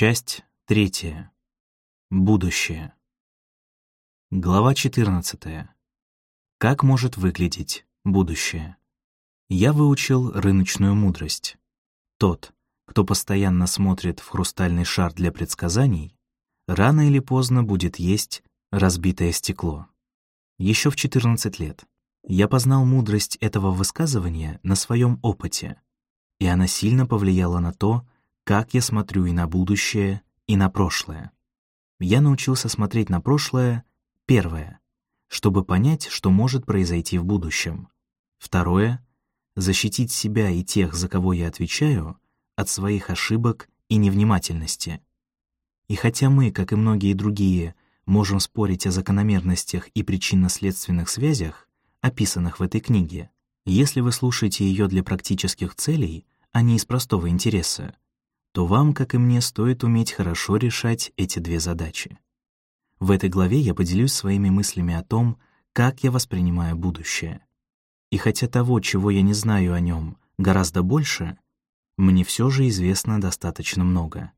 Часть третья. Будущее. Глава 14. Как может выглядеть будущее? Я выучил рыночную мудрость. Тот, кто постоянно смотрит в хрустальный шар для предсказаний, рано или поздно будет есть разбитое стекло. Еще в 14 лет я познал мудрость этого высказывания на своем опыте, и она сильно повлияла на то, как я смотрю и на будущее, и на прошлое. Я научился смотреть на прошлое, первое, чтобы понять, что может произойти в будущем. Второе — защитить себя и тех, за кого я отвечаю, от своих ошибок и невнимательности. И хотя мы, как и многие другие, можем спорить о закономерностях и причинно-следственных связях, описанных в этой книге, если вы слушаете ее для практических целей, а не из простого интереса, то вам, как и мне, стоит уметь хорошо решать эти две задачи. В этой главе я поделюсь своими мыслями о том, как я воспринимаю будущее. И хотя того, чего я не знаю о нем, гораздо больше, мне все же известно достаточно много.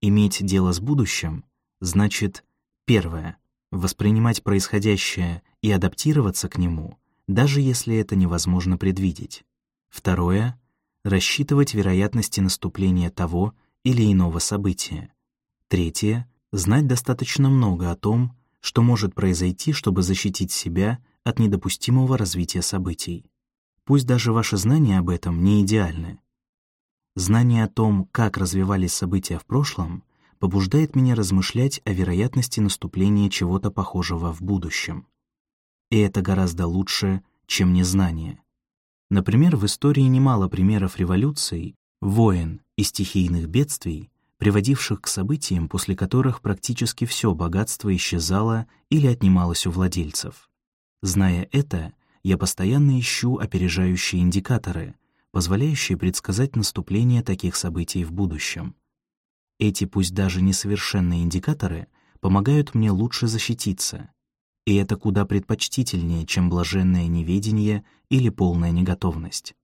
Иметь дело с будущим значит, первое, воспринимать происходящее и адаптироваться к нему, даже если это невозможно предвидеть. Второе рассчитывать вероятности наступления того или иного события. Третье — знать достаточно много о том, что может произойти, чтобы защитить себя от недопустимого развития событий. Пусть даже ваши знания об этом не идеальны. Знание о том, как развивались события в прошлом, побуждает меня размышлять о вероятности наступления чего-то похожего в будущем. И это гораздо лучше, чем незнание. Например, в истории немало примеров революций, войн и стихийных бедствий, приводивших к событиям, после которых практически все богатство исчезало или отнималось у владельцев. Зная это, я постоянно ищу опережающие индикаторы, позволяющие предсказать наступление таких событий в будущем. Эти пусть даже несовершенные индикаторы помогают мне лучше защититься, и это куда предпочтительнее, чем блаженное неведение или полная неготовность.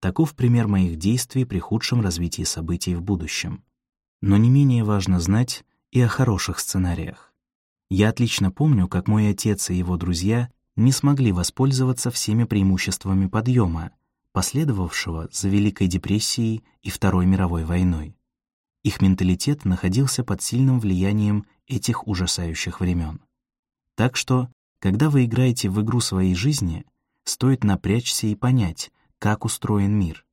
Таков пример моих действий при худшем развитии событий в будущем. Но не менее важно знать и о хороших сценариях. Я отлично помню, как мой отец и его друзья не смогли воспользоваться всеми преимуществами подъема, последовавшего за Великой депрессией и Второй мировой войной. Их менталитет находился под сильным влиянием этих ужасающих времен. Так что, когда вы играете в игру своей жизни, стоит напрячься и понять, как устроен мир,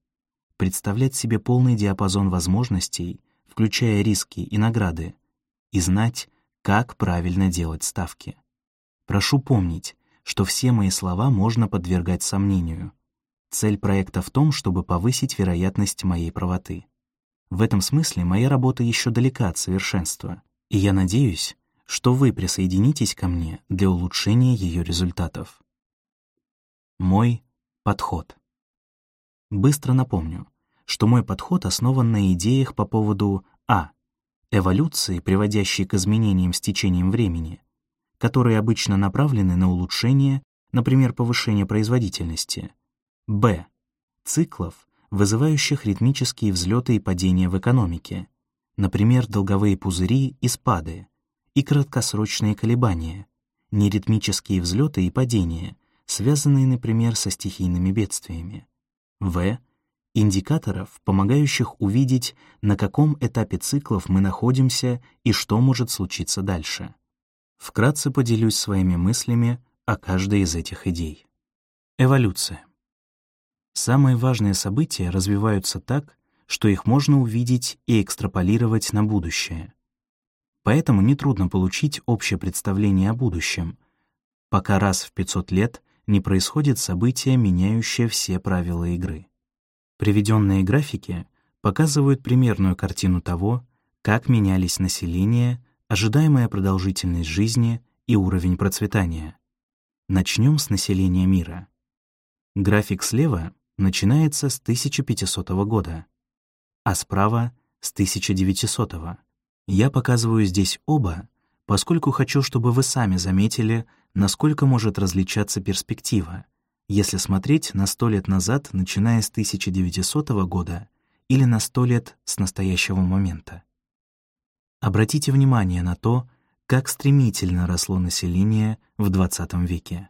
представлять себе полный диапазон возможностей, включая риски и награды, и знать, как правильно делать ставки. Прошу помнить, что все мои слова можно подвергать сомнению. Цель проекта в том, чтобы повысить вероятность моей правоты. В этом смысле моя работа еще далека от совершенства, и я надеюсь, что вы присоединитесь ко мне для улучшения ее результатов. Мой подход. Быстро напомню, что мой подход основан на идеях по поводу а. эволюции, приводящей к изменениям с течением времени, которые обычно направлены на улучшение, например, повышение производительности, б. циклов, вызывающих ритмические взлеты и падения в экономике, например, долговые пузыри и спады, и краткосрочные колебания, неритмические взлеты и падения, связанные, например, со стихийными бедствиями. В. Индикаторов, помогающих увидеть, на каком этапе циклов мы находимся и что может случиться дальше. Вкратце поделюсь своими мыслями о каждой из этих идей. Эволюция. Самые важные события развиваются так, что их можно увидеть и экстраполировать на будущее. Поэтому нетрудно получить общее представление о будущем, пока раз в 500 лет не происходит событие, меняющее все правила игры. Приведенные графики показывают примерную картину того, как менялись население, ожидаемая продолжительность жизни и уровень процветания. Начнем с населения мира. График слева начинается с 1500 года, а справа — с 1900 года. Я показываю здесь оба, поскольку хочу, чтобы вы сами заметили, насколько может различаться перспектива, если смотреть на сто лет назад, начиная с 1900 года, или на сто лет с настоящего момента. Обратите внимание на то, как стремительно росло население в XX веке.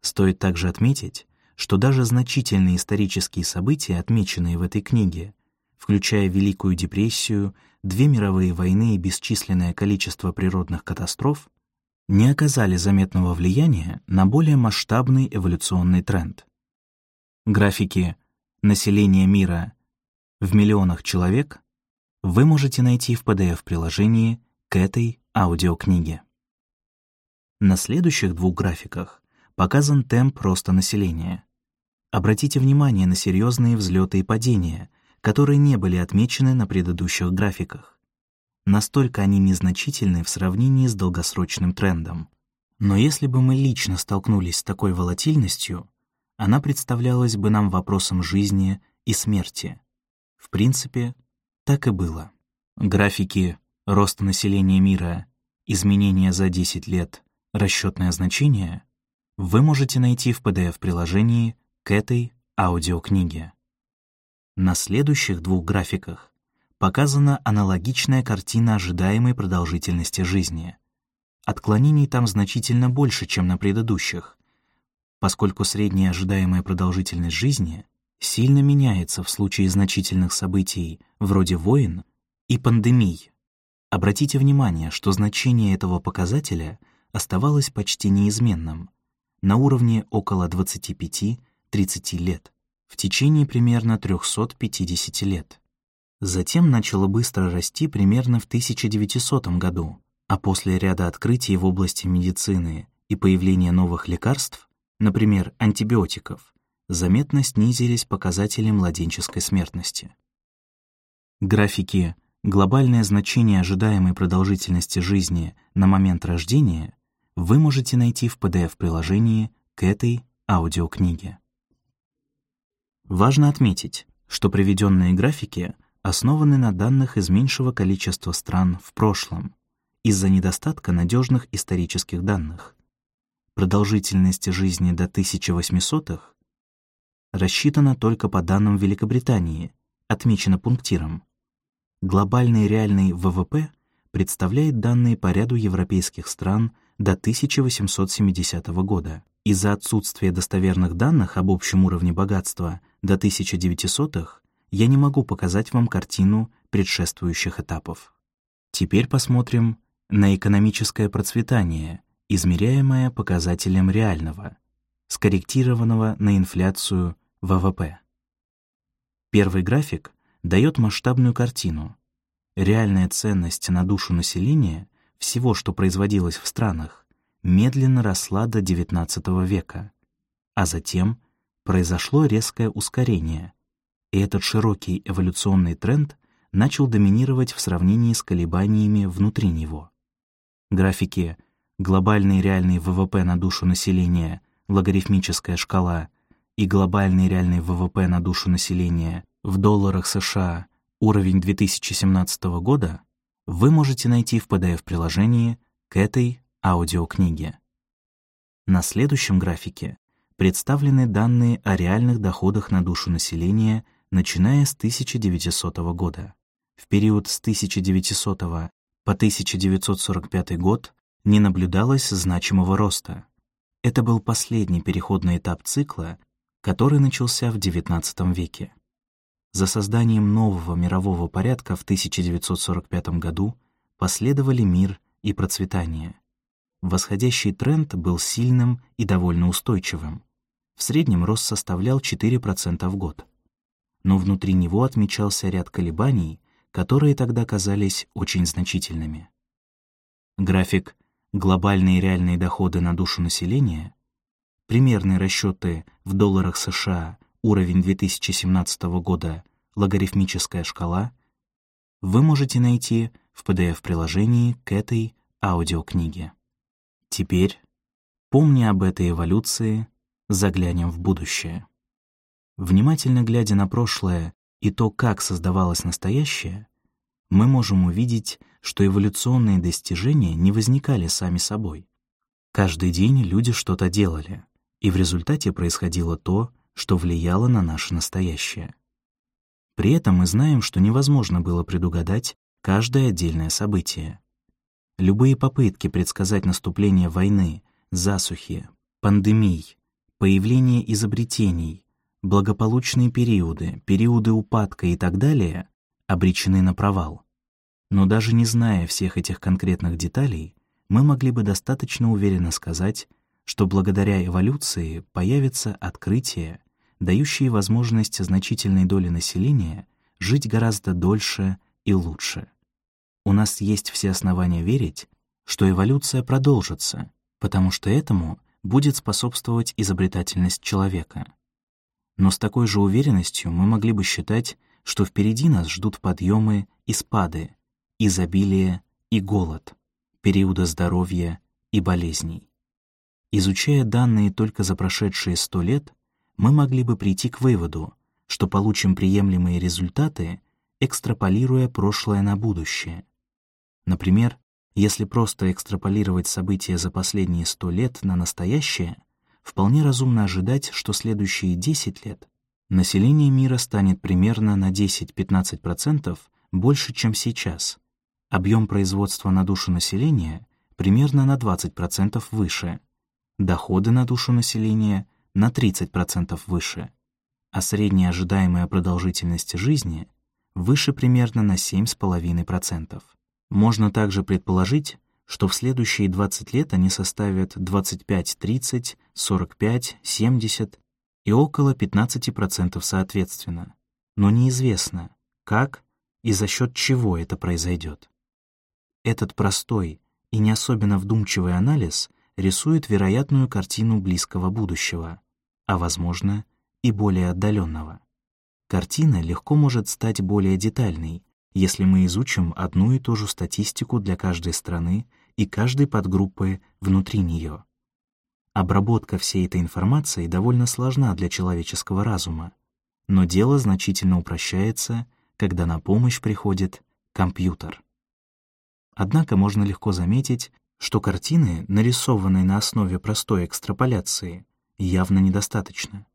Стоит также отметить, что даже значительные исторические события, отмеченные в этой книге, включая Великую депрессию, две мировые войны и бесчисленное количество природных катастроф, не оказали заметного влияния на более масштабный эволюционный тренд. Графики населения мира в миллионах человек вы можете найти в PDF-приложении к этой аудиокниге. На следующих двух графиках показан темп роста населения. Обратите внимание на серьезные взлеты и падения, которые не были отмечены на предыдущих графиках. Настолько они незначительны в сравнении с долгосрочным трендом. Но если бы мы лично столкнулись с такой волатильностью, она представлялась бы нам вопросом жизни и смерти. В принципе, так и было. Графики роста населения мира, изменения за 10 лет, расчетное значение вы можете найти в PDF-приложении к этой аудиокниге. На следующих двух графиках показана аналогичная картина ожидаемой продолжительности жизни. Отклонений там значительно больше, чем на предыдущих, поскольку средняя ожидаемая продолжительность жизни сильно меняется в случае значительных событий вроде войн и пандемий. Обратите внимание, что значение этого показателя оставалось почти неизменным, на уровне около 25-30 лет, в течение примерно 350 лет. Затем начало быстро расти примерно в 1900 году, а после ряда открытий в области медицины и появления новых лекарств, например, антибиотиков, заметно снизились показатели младенческой смертности. Графики «Глобальное значение ожидаемой продолжительности жизни на момент рождения» вы можете найти в PDF-приложении к этой аудиокниге. Важно отметить, что приведенные графики основаны на данных из меньшего количества стран в прошлом из-за недостатка надежных исторических данных. Продолжительность жизни до 1800-х рассчитана только по данным Великобритании, отмечена пунктиром. Глобальный реальный ВВП представляет данные по ряду европейских стран до 1870 года. Из-за отсутствия достоверных данных об общем уровне богатства до 1900-х я не могу показать вам картину предшествующих этапов. Теперь посмотрим на экономическое процветание, измеряемое показателем реального, скорректированного на инфляцию ВВП. Первый график дает масштабную картину. Реальная ценность на душу населения всего, что производилось в странах, медленно росла до XIX века, а затем произошло резкое ускорение — и этот широкий эволюционный тренд начал доминировать в сравнении с колебаниями внутри него. Графики «Глобальный реальный ВВП на душу населения», «Логарифмическая шкала» и «Глобальный реальный ВВП на душу населения» в долларах США уровень 2017 года вы можете найти в PDF-приложении к этой аудиокниге. На следующем графике представлены данные о реальных доходах на душу населения начиная с 1900 года. В период с 1900 по 1945 год не наблюдалось значимого роста. Это был последний переходный этап цикла, который начался в XIX веке. За созданием нового мирового порядка в 1945 году последовали мир и процветание. Восходящий тренд был сильным и довольно устойчивым. В среднем рост составлял 4% в год но внутри него отмечался ряд колебаний, которые тогда казались очень значительными. График «Глобальные реальные доходы на душу населения», примерные расчеты в долларах США, уровень 2017 года, логарифмическая шкала, вы можете найти в PDF-приложении к этой аудиокниге. Теперь, помня об этой эволюции, заглянем в будущее. Внимательно глядя на прошлое и то, как создавалось настоящее, мы можем увидеть, что эволюционные достижения не возникали сами собой. Каждый день люди что-то делали, и в результате происходило то, что влияло на наше настоящее. При этом мы знаем, что невозможно было предугадать, каждое отдельное событие. Любые попытки предсказать наступление войны, засухи, пандемий, появление изобретений, благополучные периоды, периоды упадка и так далее обречены на провал. Но даже не зная всех этих конкретных деталей, мы могли бы достаточно уверенно сказать, что благодаря эволюции появятся открытия, дающие возможность значительной доли населения жить гораздо дольше и лучше. У нас есть все основания верить, что эволюция продолжится, потому что этому будет способствовать изобретательность человека. Но с такой же уверенностью мы могли бы считать, что впереди нас ждут подъемы и спады, изобилие и голод, периода здоровья и болезней. Изучая данные только за прошедшие сто лет, мы могли бы прийти к выводу, что получим приемлемые результаты, экстраполируя прошлое на будущее. Например, если просто экстраполировать события за последние сто лет на настоящее, вполне разумно ожидать, что следующие 10 лет население мира станет примерно на 10-15% больше, чем сейчас. Объем производства на душу населения примерно на 20% выше, доходы на душу населения на 30% выше, а средняя ожидаемая продолжительность жизни выше примерно на 7,5%. Можно также предположить, что в следующие 20 лет они составят 25, 30, 45, 70 и около 15% соответственно. Но неизвестно, как и за счет чего это произойдет. Этот простой и не особенно вдумчивый анализ рисует вероятную картину близкого будущего, а, возможно, и более отдаленного. Картина легко может стать более детальной, если мы изучим одну и ту же статистику для каждой страны и каждой подгруппы внутри нее. Обработка всей этой информации довольно сложна для человеческого разума, но дело значительно упрощается, когда на помощь приходит компьютер. Однако можно легко заметить, что картины, нарисованные на основе простой экстраполяции, явно недостаточно.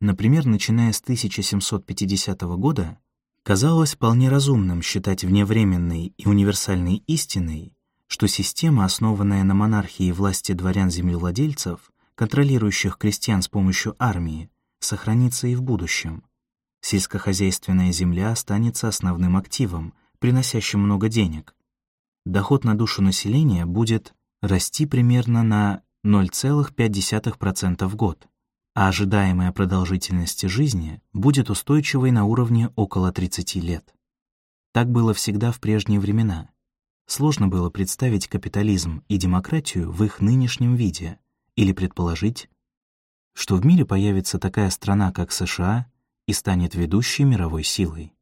Например, начиная с 1750 года, казалось вполне разумным считать вневременной и универсальной истиной, что система, основанная на монархии власти дворян-землевладельцев, контролирующих крестьян с помощью армии, сохранится и в будущем. Сельскохозяйственная земля останется основным активом, приносящим много денег. Доход на душу населения будет расти примерно на 0,5% в год, а ожидаемая продолжительность жизни будет устойчивой на уровне около 30 лет. Так было всегда в прежние времена — Сложно было представить капитализм и демократию в их нынешнем виде или предположить, что в мире появится такая страна, как США, и станет ведущей мировой силой.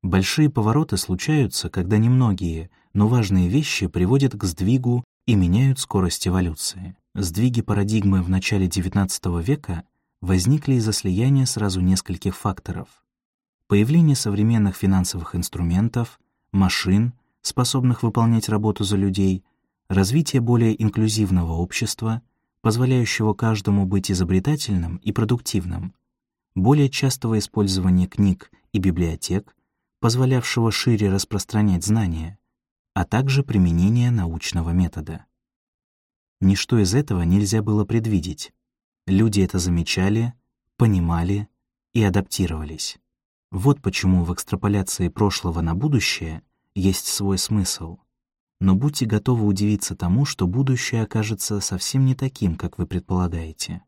Большие повороты случаются, когда немногие, но важные вещи приводят к сдвигу и меняют скорость эволюции. Сдвиги парадигмы в начале XIX века возникли из-за слияния сразу нескольких факторов. Появление современных финансовых инструментов, машин, способных выполнять работу за людей, развитие более инклюзивного общества, позволяющего каждому быть изобретательным и продуктивным, более частого использования книг и библиотек, позволявшего шире распространять знания, а также применение научного метода. Ничто из этого нельзя было предвидеть. Люди это замечали, понимали и адаптировались. Вот почему в экстраполяции прошлого на будущее есть свой смысл. Но будьте готовы удивиться тому, что будущее окажется совсем не таким, как вы предполагаете.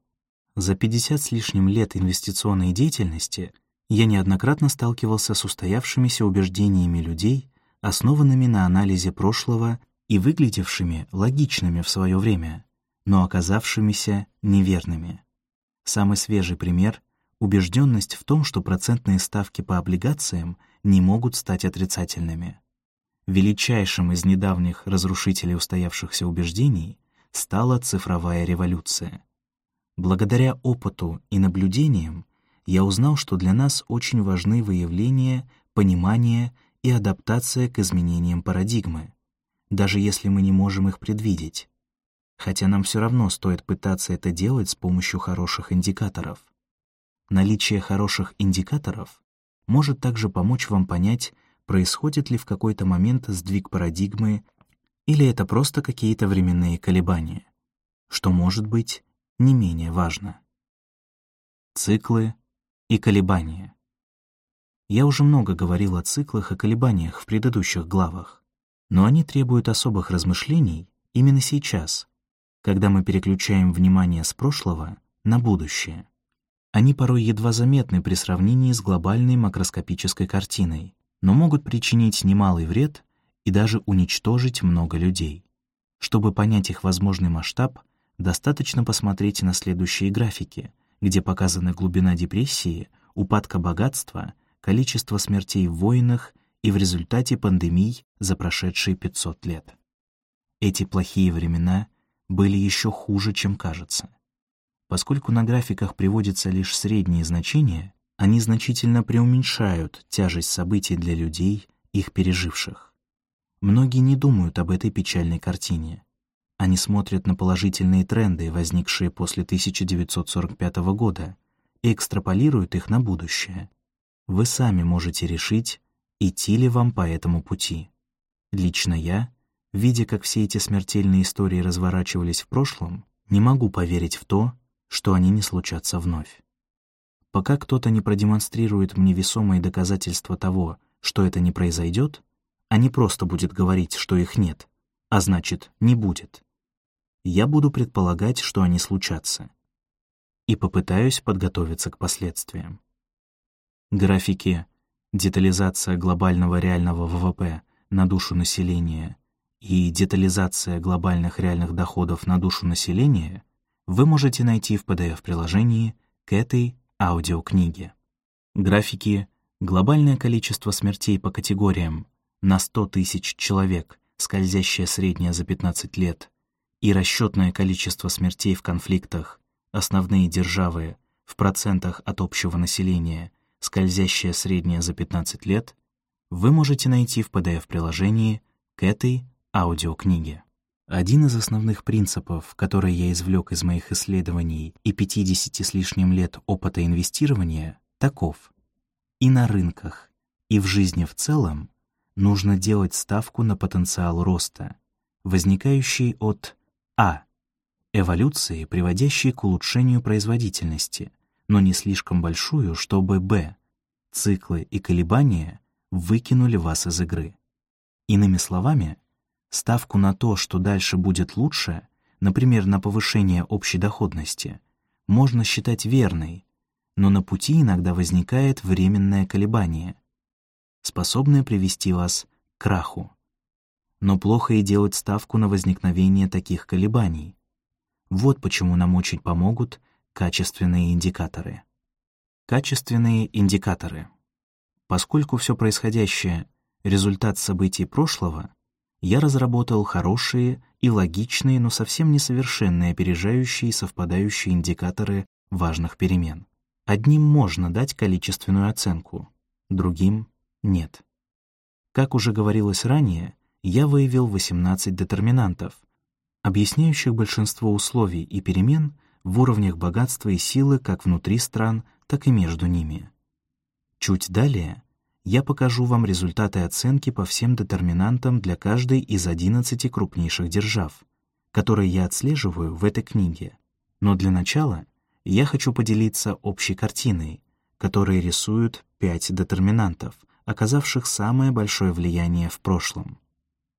За 50 с лишним лет инвестиционной деятельности я неоднократно сталкивался с устоявшимися убеждениями людей, основанными на анализе прошлого и выглядевшими логичными в свое время, но оказавшимися неверными. Самый свежий пример — убежденность в том, что процентные ставки по облигациям не могут стать отрицательными величайшим из недавних разрушителей устоявшихся убеждений стала цифровая революция. Благодаря опыту и наблюдениям я узнал, что для нас очень важны выявление, понимание и адаптация к изменениям парадигмы, даже если мы не можем их предвидеть. Хотя нам все равно стоит пытаться это делать с помощью хороших индикаторов. Наличие хороших индикаторов может также помочь вам понять, происходит ли в какой-то момент сдвиг парадигмы или это просто какие-то временные колебания, что может быть не менее важно. Циклы и колебания. Я уже много говорил о циклах и колебаниях в предыдущих главах, но они требуют особых размышлений именно сейчас, когда мы переключаем внимание с прошлого на будущее. Они порой едва заметны при сравнении с глобальной макроскопической картиной, но могут причинить немалый вред и даже уничтожить много людей. Чтобы понять их возможный масштаб, достаточно посмотреть на следующие графики, где показаны глубина депрессии, упадка богатства, количество смертей в войнах и в результате пандемий за прошедшие 500 лет. Эти плохие времена были еще хуже, чем кажется. Поскольку на графиках приводятся лишь средние значения, они значительно преуменьшают тяжесть событий для людей, их переживших. Многие не думают об этой печальной картине. Они смотрят на положительные тренды, возникшие после 1945 года, и экстраполируют их на будущее. Вы сами можете решить, идти ли вам по этому пути. Лично я, видя, как все эти смертельные истории разворачивались в прошлом, не могу поверить в то, что они не случатся вновь. Пока кто-то не продемонстрирует мне весомые доказательства того, что это не произойдет, а не просто будет говорить, что их нет, а значит, не будет, я буду предполагать, что они случатся, и попытаюсь подготовиться к последствиям. Графики детализация глобального реального ВВП на душу населения и детализация глобальных реальных доходов на душу населения вы можете найти в PDF-приложении к этой аудиокниге. Графики глобальное количество смертей по категориям на 100 тысяч человек, скользящее среднее за 15 лет, и расчетное количество смертей в конфликтах, основные державы в процентах от общего населения, скользящее среднее за 15 лет, вы можете найти в PDF-приложении к этой аудиокниге. Один из основных принципов, который я извлек из моих исследований и 50 с лишним лет опыта инвестирования, таков. И на рынках, и в жизни в целом нужно делать ставку на потенциал роста, возникающий от а. Эволюции, приводящей к улучшению производительности, но не слишком большую, чтобы б. Циклы и колебания выкинули вас из игры. Иными словами, ставку на то, что дальше будет лучше, например, на повышение общей доходности, можно считать верной, но на пути иногда возникает временное колебание, способное привести вас к краху но плохо и делать ставку на возникновение таких колебаний. Вот почему нам очень помогут качественные индикаторы. Качественные индикаторы. Поскольку все происходящее — результат событий прошлого, я разработал хорошие и логичные, но совсем несовершенные опережающие и совпадающие индикаторы важных перемен. Одним можно дать количественную оценку, другим — нет. Как уже говорилось ранее, я выявил 18 детерминантов, объясняющих большинство условий и перемен в уровнях богатства и силы как внутри стран, так и между ними. Чуть далее я покажу вам результаты оценки по всем детерминантам для каждой из 11 крупнейших держав, которые я отслеживаю в этой книге. Но для начала я хочу поделиться общей картиной, которая рисует пять детерминантов, оказавших самое большое влияние в прошлом.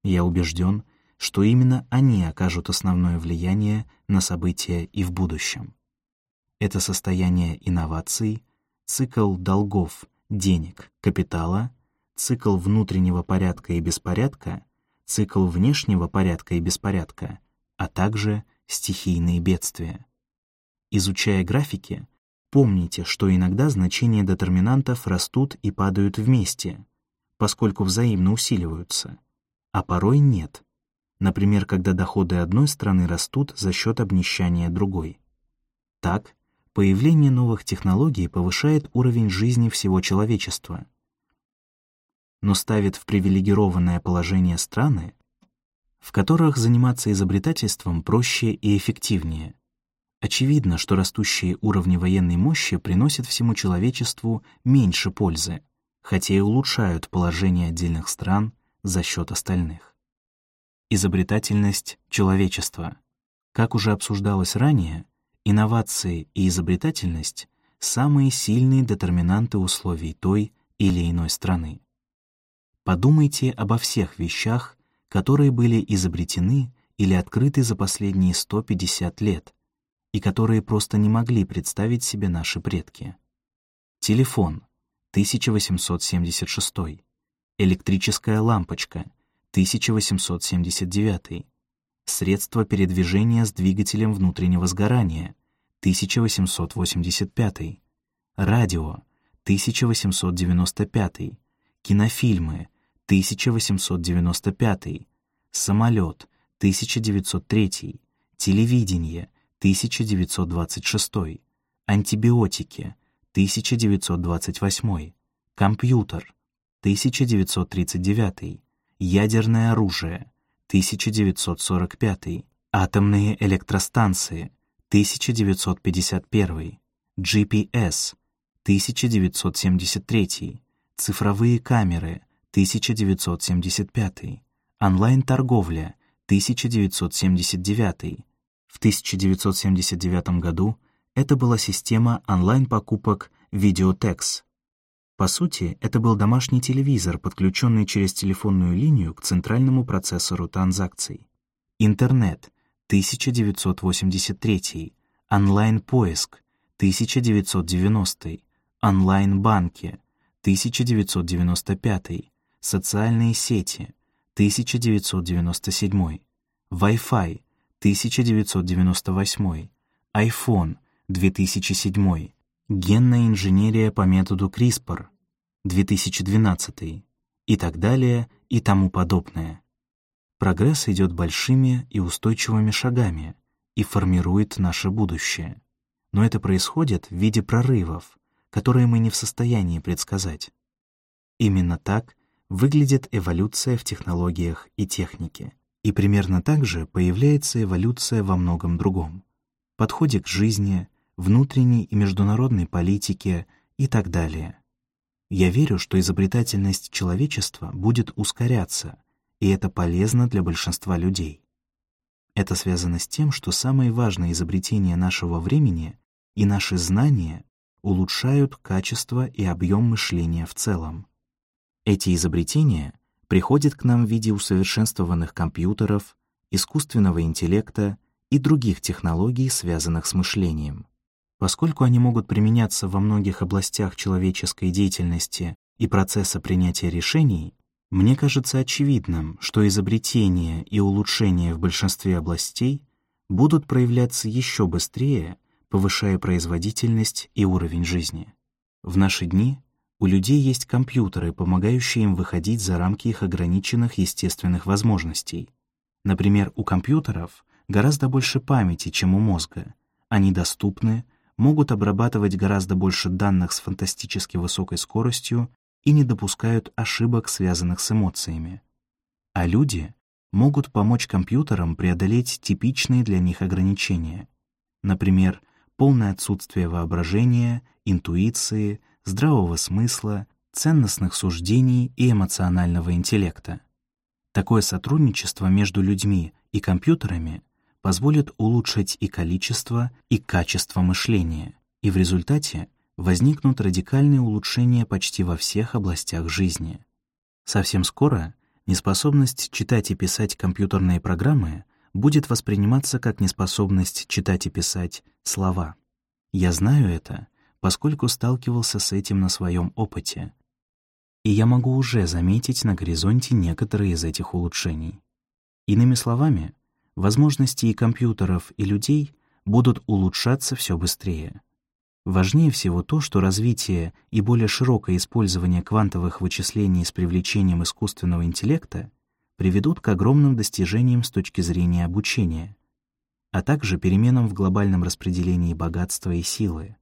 Я убежден, что именно они окажут основное влияние на события и в будущем. Это состояние инноваций, цикл долгов, денег, капитала, цикл внутреннего порядка и беспорядка, цикл внешнего порядка и беспорядка, а также стихийные бедствия. Изучая графики, помните, что иногда значения детерминантов растут и падают вместе, поскольку взаимно усиливаются — а порой нет. Например, когда доходы одной страны растут за счет обнищания другой. Так, появление новых технологий повышает уровень жизни всего человечества, но ставит в привилегированное положение страны, в которых заниматься изобретательством проще и эффективнее. Очевидно, что растущие уровни военной мощи приносят всему человечеству меньше пользы, хотя и улучшают положение отдельных стран за счет остальных. Изобретательность человечества. Как уже обсуждалось ранее, инновации и изобретательность — самые сильные детерминанты условий той или иной страны. Подумайте обо всех вещах, которые были изобретены или открыты за последние 150 лет и которые просто не могли представить себе наши предки. Телефон 1876. Электрическая лампочка 1879. Средство передвижения с двигателем внутреннего сгорания. 1885. Радио. 1895. Кинофильмы. 1895, самолет. 1903, телевидение. 1926, антибиотики. 1928, компьютер. 1939, ядерное оружие 1945, атомные электростанции. 1951, GPS 1973, цифровые камеры. 1975, онлайн-торговля. 1979. В 1979 году это была система онлайн-покупок Videotex. По сути, это был домашний телевизор, подключенный через телефонную линию к центральному процессору транзакций. Интернет 1983, онлайн-поиск 1990, онлайн-банки 1995, Социальные сети 1997, Wi-Fi 1998, iPhone 2007, генная инженерия по методу CRISPR 2012 и так далее и тому подобное. Прогресс идет большими и устойчивыми шагами и формирует наше будущее. Но это происходит в виде прорывов, которые мы не в состоянии предсказать. Именно так выглядит эволюция в технологиях и технике. И примерно так же появляется эволюция во многом другом. Подходе к жизни, внутренней и международной политике и так далее. Я верю, что изобретательность человечества будет ускоряться, и это полезно для большинства людей. Это связано с тем, что самые важные изобретения нашего времени и наши знания улучшают качество и объем мышления в целом. Эти изобретения приходят к нам в виде усовершенствованных компьютеров, искусственного интеллекта и других технологий, связанных с мышлением. Поскольку они могут применяться во многих областях человеческой деятельности и процесса принятия решений, мне кажется очевидным, что изобретения и улучшения в большинстве областей будут проявляться еще быстрее, повышая производительность и уровень жизни. В наши дни у людей есть компьютеры, помогающие им выходить за рамки их ограниченных естественных возможностей. Например, у компьютеров гораздо больше памяти, чем у мозга. Они доступны, могут обрабатывать гораздо больше данных с фантастически высокой скоростью и не допускают ошибок, связанных с эмоциями. А люди могут помочь компьютерам преодолеть типичные для них ограничения. Например, полное отсутствие воображения, интуиции — здравого смысла, ценностных суждений и эмоционального интеллекта. Такое сотрудничество между людьми и компьютерами позволит улучшить и количество, и качество мышления, и в результате возникнут радикальные улучшения почти во всех областях жизни. Совсем скоро неспособность читать и писать компьютерные программы будет восприниматься как неспособность читать и писать слова. Я знаю это, поскольку сталкивался с этим на своем опыте. И я могу уже заметить на горизонте некоторые из этих улучшений. Иными словами, возможности и компьютеров, и людей будут улучшаться все быстрее. Важнее всего то, что развитие и более широкое использование квантовых вычислений с привлечением искусственного интеллекта приведут к огромным достижениям с точки зрения обучения, а также переменам в глобальном распределении богатства и силы.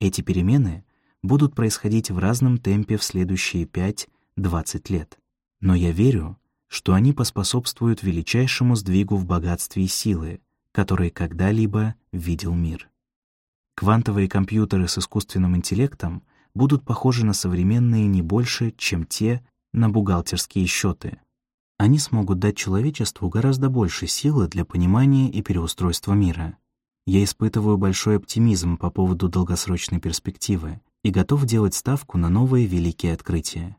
Эти перемены будут происходить в разном темпе в следующие 5-20 лет. Но я верю, что они поспособствуют величайшему сдвигу в богатстве и силы, который когда-либо видел мир. Квантовые компьютеры с искусственным интеллектом будут похожи на современные не больше, чем те на бухгалтерские счеты. Они смогут дать человечеству гораздо больше силы для понимания и переустройства мира. Я испытываю большой оптимизм по поводу долгосрочной перспективы и готов делать ставку на новые великие открытия.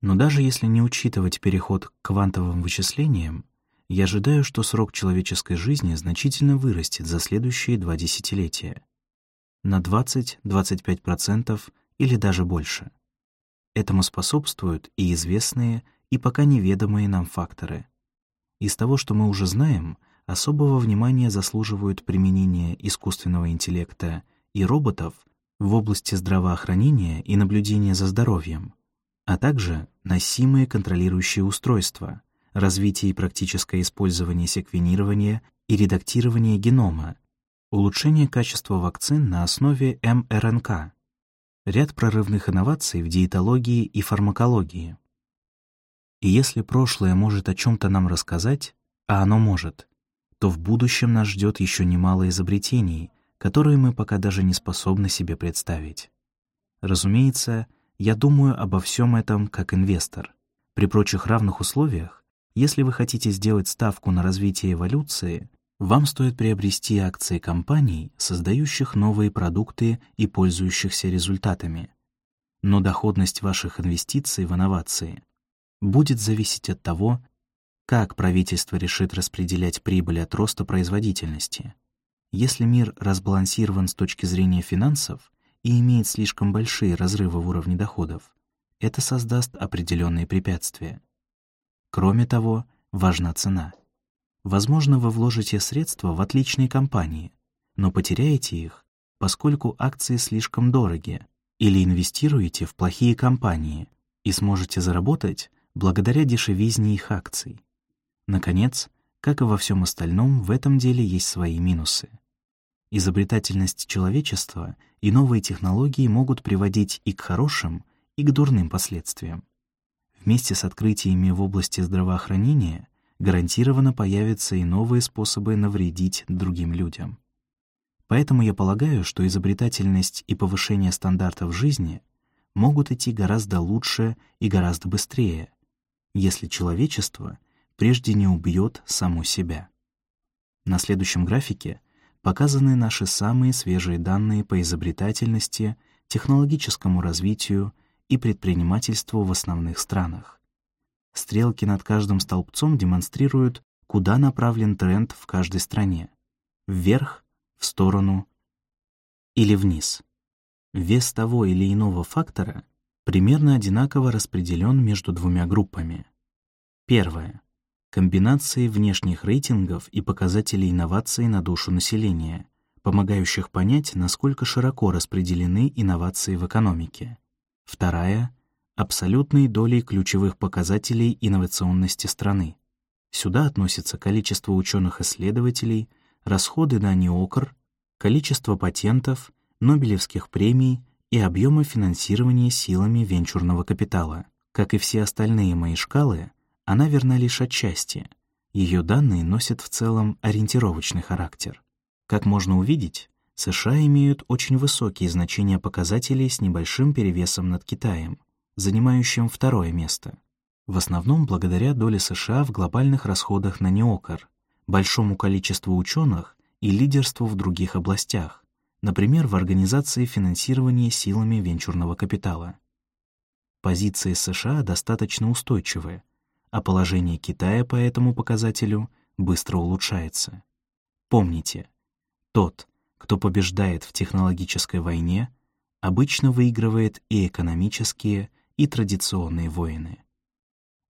Но даже если не учитывать переход к квантовым вычислениям, я ожидаю, что срок человеческой жизни значительно вырастет за следующие два десятилетия. На 20-25% или даже больше. Этому способствуют и известные, и пока неведомые нам факторы. Из того, что мы уже знаем, особого внимания заслуживают применение искусственного интеллекта и роботов в области здравоохранения и наблюдения за здоровьем, а также носимые контролирующие устройства, развитие и практическое использование секвенирования и редактирования генома, улучшение качества вакцин на основе мРНК, ряд прорывных инноваций в диетологии и фармакологии. И если прошлое может о чем-то нам рассказать, а оно может, то в будущем нас ждет еще немало изобретений, которые мы пока даже не способны себе представить. Разумеется, я думаю обо всем этом как инвестор. При прочих равных условиях, если вы хотите сделать ставку на развитие эволюции, вам стоит приобрести акции компаний, создающих новые продукты и пользующихся результатами. Но доходность ваших инвестиций в инновации будет зависеть от того, как правительство решит распределять прибыль от роста производительности. Если мир разбалансирован с точки зрения финансов и имеет слишком большие разрывы в уровне доходов, это создаст определенные препятствия. Кроме того, важна цена — Возможно, вы вложите средства в отличные компании, но потеряете их, поскольку акции слишком дороги, или инвестируете в плохие компании и сможете заработать благодаря дешевизне их акций. Наконец, как и во всем остальном, в этом деле есть свои минусы. Изобретательность человечества и новые технологии могут приводить и к хорошим, и к дурным последствиям. Вместе с открытиями в области здравоохранения гарантированно появятся и новые способы навредить другим людям. Поэтому я полагаю, что изобретательность и повышение стандартов жизни могут идти гораздо лучше и гораздо быстрее, если человечество прежде не убьет само себя. На следующем графике показаны наши самые свежие данные по изобретательности, технологическому развитию и предпринимательству в основных странах. Стрелки над каждым столбцом демонстрируют, куда направлен тренд в каждой стране — вверх, в сторону или вниз. Вес того или иного фактора примерно одинаково распределен между двумя группами. Первое. Комбинации внешних рейтингов и показателей инноваций на душу населения, помогающих понять, насколько широко распределены инновации в экономике. Вторая абсолютной долей ключевых показателей инновационности страны. Сюда относятся количество ученых-исследователей, расходы на неокр, количество патентов, Нобелевских премий и объемы финансирования силами венчурного капитала. Как и все остальные мои шкалы, она верна лишь отчасти. Ее данные носят в целом ориентировочный характер. Как можно увидеть, США имеют очень высокие значения показателей с небольшим перевесом над Китаем, занимающим второе место, в основном благодаря доле США в глобальных расходах на неокр, большому количеству ученых и лидерству в других областях, например, в организации финансирования силами венчурного капитала. Позиции США достаточно устойчивы, а положение Китая по этому показателю быстро улучшается. Помните, тот, кто побеждает в технологической войне, обычно выигрывает и экономические, и традиционные воины.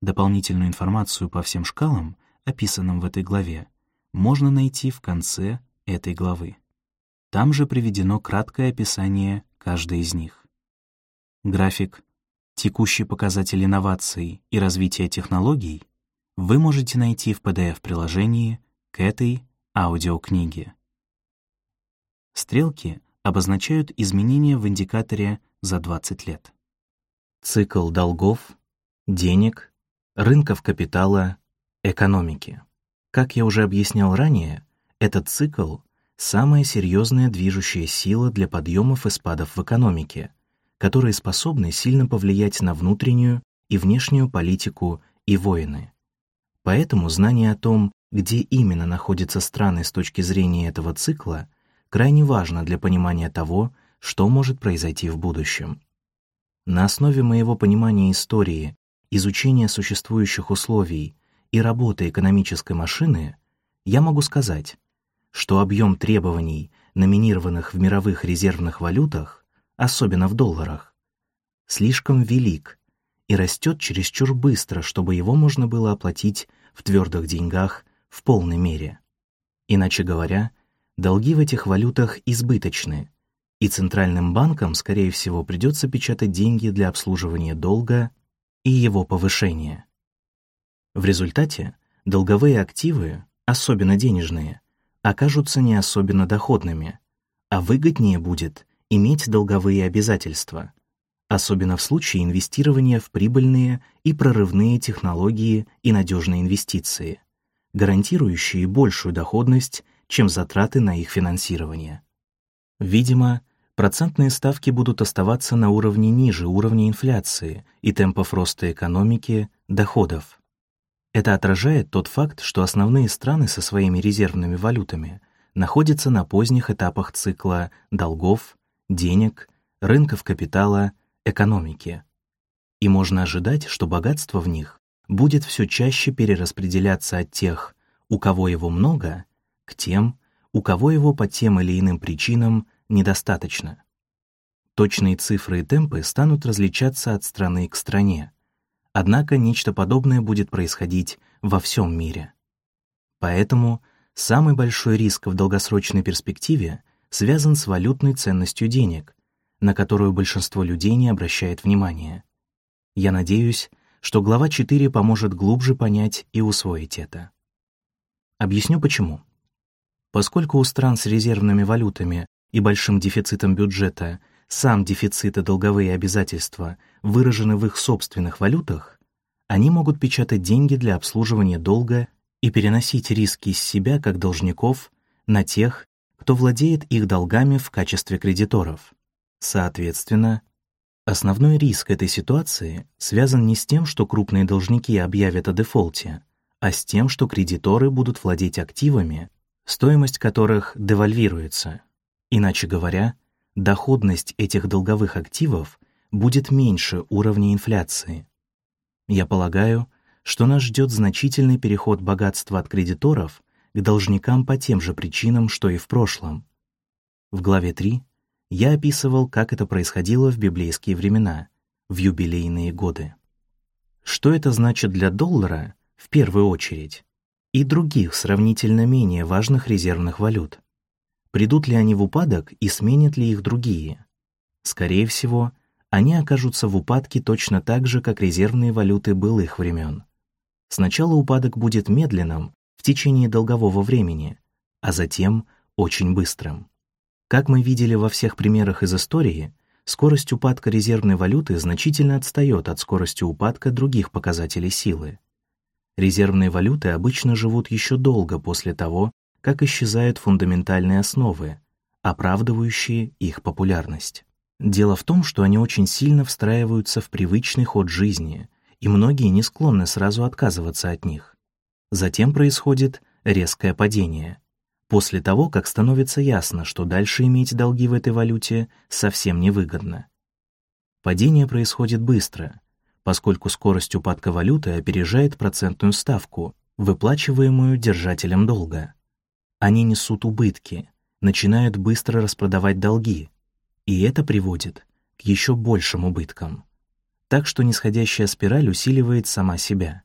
Дополнительную информацию по всем шкалам, описанным в этой главе, можно найти в конце этой главы. Там же приведено краткое описание каждой из них. График «Текущий показатель инноваций и развития технологий» вы можете найти в PDF-приложении к этой аудиокниге. Стрелки обозначают изменения в индикаторе за 20 лет цикл долгов, денег, рынков капитала, экономики. Как я уже объяснял ранее, этот цикл — самая серьезная движущая сила для подъемов и спадов в экономике, которые способны сильно повлиять на внутреннюю и внешнюю политику и войны. Поэтому знание о том, где именно находятся страны с точки зрения этого цикла, крайне важно для понимания того, что может произойти в будущем. На основе моего понимания истории, изучения существующих условий и работы экономической машины я могу сказать, что объем требований, номинированных в мировых резервных валютах, особенно в долларах, слишком велик и растет чересчур быстро, чтобы его можно было оплатить в твердых деньгах в полной мере. Иначе говоря, долги в этих валютах избыточны, и центральным банкам, скорее всего, придется печатать деньги для обслуживания долга и его повышения. В результате долговые активы, особенно денежные, окажутся не особенно доходными, а выгоднее будет иметь долговые обязательства, особенно в случае инвестирования в прибыльные и прорывные технологии и надежные инвестиции, гарантирующие большую доходность, чем затраты на их финансирование. Видимо, процентные ставки будут оставаться на уровне ниже уровня инфляции и темпов роста экономики, доходов. Это отражает тот факт, что основные страны со своими резервными валютами находятся на поздних этапах цикла долгов, денег, рынков капитала, экономики. И можно ожидать, что богатство в них будет все чаще перераспределяться от тех, у кого его много, к тем, у кого его по тем или иным причинам недостаточно. Точные цифры и темпы станут различаться от страны к стране, однако нечто подобное будет происходить во всем мире. Поэтому самый большой риск в долгосрочной перспективе связан с валютной ценностью денег, на которую большинство людей не обращает внимания. Я надеюсь, что глава 4 поможет глубже понять и усвоить это. Объясню почему. Поскольку у стран с резервными валютами и большим дефицитом бюджета сам дефицит и долговые обязательства выражены в их собственных валютах, они могут печатать деньги для обслуживания долга и переносить риски с себя как должников на тех, кто владеет их долгами в качестве кредиторов. Соответственно, основной риск этой ситуации связан не с тем, что крупные должники объявят о дефолте, а с тем, что кредиторы будут владеть активами, стоимость которых девальвируется. Иначе говоря, доходность этих долговых активов будет меньше уровня инфляции. Я полагаю, что нас ждет значительный переход богатства от кредиторов к должникам по тем же причинам, что и в прошлом. В главе 3 я описывал, как это происходило в библейские времена, в юбилейные годы. Что это значит для доллара, в первую очередь, и других сравнительно менее важных резервных валют? Придут ли они в упадок и сменят ли их другие? Скорее всего, они окажутся в упадке точно так же, как резервные валюты былых времен. Сначала упадок будет медленным в течение долгового времени, а затем очень быстрым. Как мы видели во всех примерах из истории, скорость упадка резервной валюты значительно отстает от скорости упадка других показателей силы. Резервные валюты обычно живут еще долго после того, как исчезают фундаментальные основы, оправдывающие их популярность. Дело в том, что они очень сильно встраиваются в привычный ход жизни, и многие не склонны сразу отказываться от них. Затем происходит резкое падение, после того, как становится ясно, что дальше иметь долги в этой валюте совсем невыгодно. Падение происходит быстро, поскольку скорость упадка валюты опережает процентную ставку, выплачиваемую держателем долга. Они несут убытки, начинают быстро распродавать долги, и это приводит к еще большим убыткам. Так что нисходящая спираль усиливает сама себя.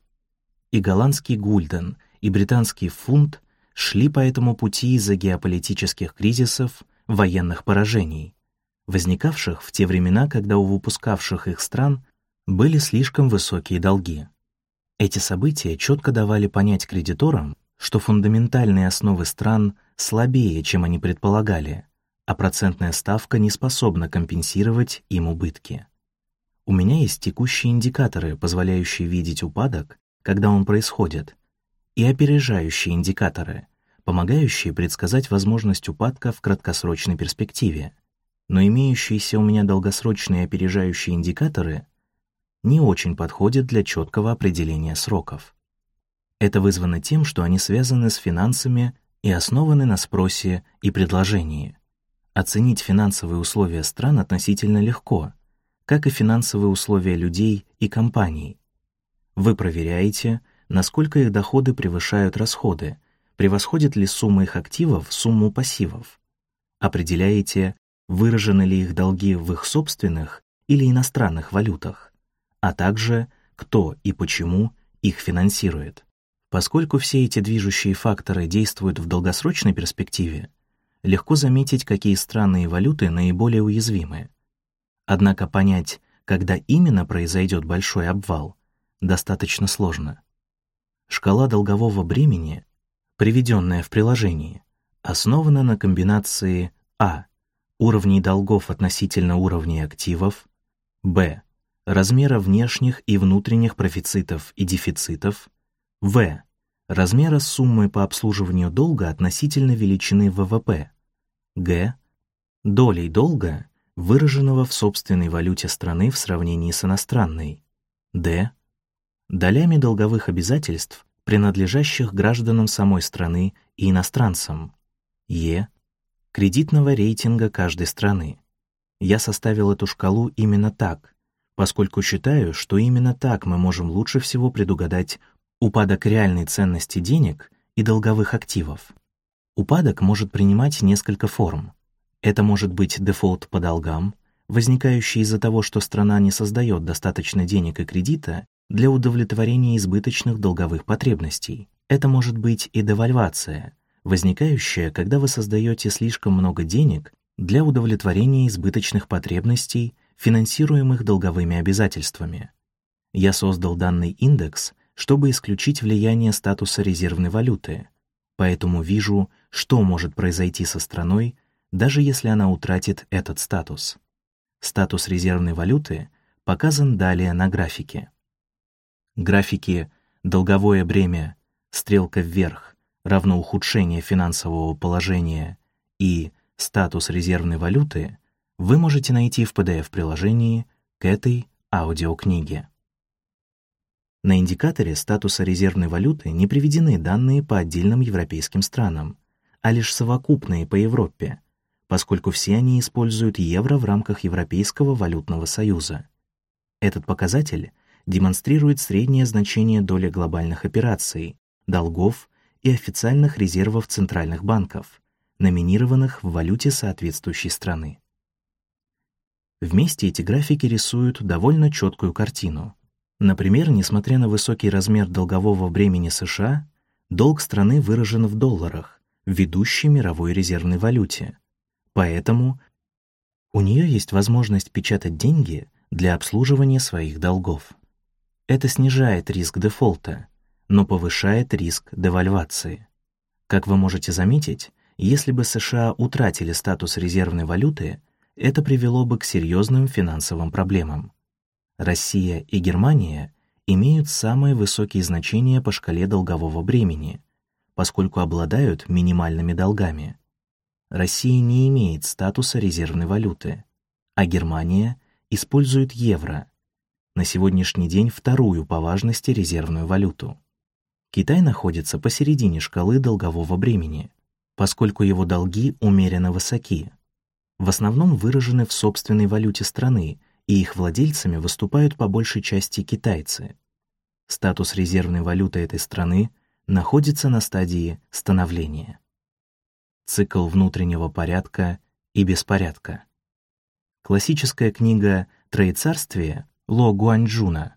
И голландский гульден, и британский фунт шли по этому пути из-за геополитических кризисов, военных поражений, возникавших в те времена, когда у выпускавших их стран были слишком высокие долги. Эти события четко давали понять кредиторам, что фундаментальные основы стран слабее, чем они предполагали, а процентная ставка не способна компенсировать им убытки. У меня есть текущие индикаторы, позволяющие видеть упадок, когда он происходит, и опережающие индикаторы, помогающие предсказать возможность упадка в краткосрочной перспективе. но имеющиеся у меня долгосрочные опережающие индикаторы не очень подходят для четкого определения сроков. Это вызвано тем, что они связаны с финансами и основаны на спросе и предложении. Оценить финансовые условия стран относительно легко, как и финансовые условия людей и компаний. Вы проверяете, насколько их доходы превышают расходы, превосходит ли сумма их активов сумму пассивов. Определяете, выражены ли их долги в их собственных или иностранных валютах, а также кто и почему их финансирует. Поскольку все эти движущие факторы действуют в долгосрочной перспективе, легко заметить, какие страны и валюты наиболее уязвимы. Однако понять, когда именно произойдет большой обвал, достаточно сложно. Шкала долгового бремени, приведенная в приложении, основана на комбинации а. уровней долгов относительно уровней активов, б. размера внешних и внутренних профицитов и дефицитов, в. Размера суммы по обслуживанию долга относительно величины ВВП. Г. Долей долга, выраженного в собственной валюте страны в сравнении с иностранной. Д. Долями долговых обязательств, принадлежащих гражданам самой страны и иностранцам. Е. Кредитного рейтинга каждой страны. Я составил эту шкалу именно так, поскольку считаю, что именно так мы можем лучше всего предугадать упадок реальной ценности денег и долговых активов. Упадок может принимать несколько форм. Это может быть дефолт по долгам, возникающий из-за того, что страна не создает достаточно денег и кредита для удовлетворения избыточных долговых потребностей. Это может быть и девальвация, возникающая, когда вы создаете слишком много денег для удовлетворения избыточных потребностей, финансируемых долговыми обязательствами. Я создал данный индекс чтобы исключить влияние статуса резервной валюты, поэтому вижу, что может произойти со страной, даже если она утратит этот статус. Статус резервной валюты показан далее на графике. Графики «Долговое бремя», «Стрелка вверх», равно ухудшение финансового положения и «Статус резервной валюты» вы можете найти в PDF-приложении к этой аудиокниге. На индикаторе статуса резервной валюты не приведены данные по отдельным европейским странам, а лишь совокупные по Европе, поскольку все они используют евро в рамках Европейского валютного союза. Этот показатель демонстрирует среднее значение доли глобальных операций, долгов и официальных резервов центральных банков, номинированных в валюте соответствующей страны. Вместе эти графики рисуют довольно четкую картину — Например, несмотря на высокий размер долгового бремени США, долг страны выражен в долларах, ведущей мировой резервной валюте. Поэтому у нее есть возможность печатать деньги для обслуживания своих долгов. Это снижает риск дефолта, но повышает риск девальвации. Как вы можете заметить, если бы США утратили статус резервной валюты, это привело бы к серьезным финансовым проблемам. Россия и Германия имеют самые высокие значения по шкале долгового бремени, поскольку обладают минимальными долгами. Россия не имеет статуса резервной валюты, а Германия использует евро, на сегодняшний день вторую по важности резервную валюту. Китай находится посередине шкалы долгового бремени, поскольку его долги умеренно высоки, в основном выражены в собственной валюте страны и их владельцами выступают по большей части китайцы. Статус резервной валюты этой страны находится на стадии становления. Цикл внутреннего порядка и беспорядка. Классическая книга «Троецарствие» Ло Гуанчжуна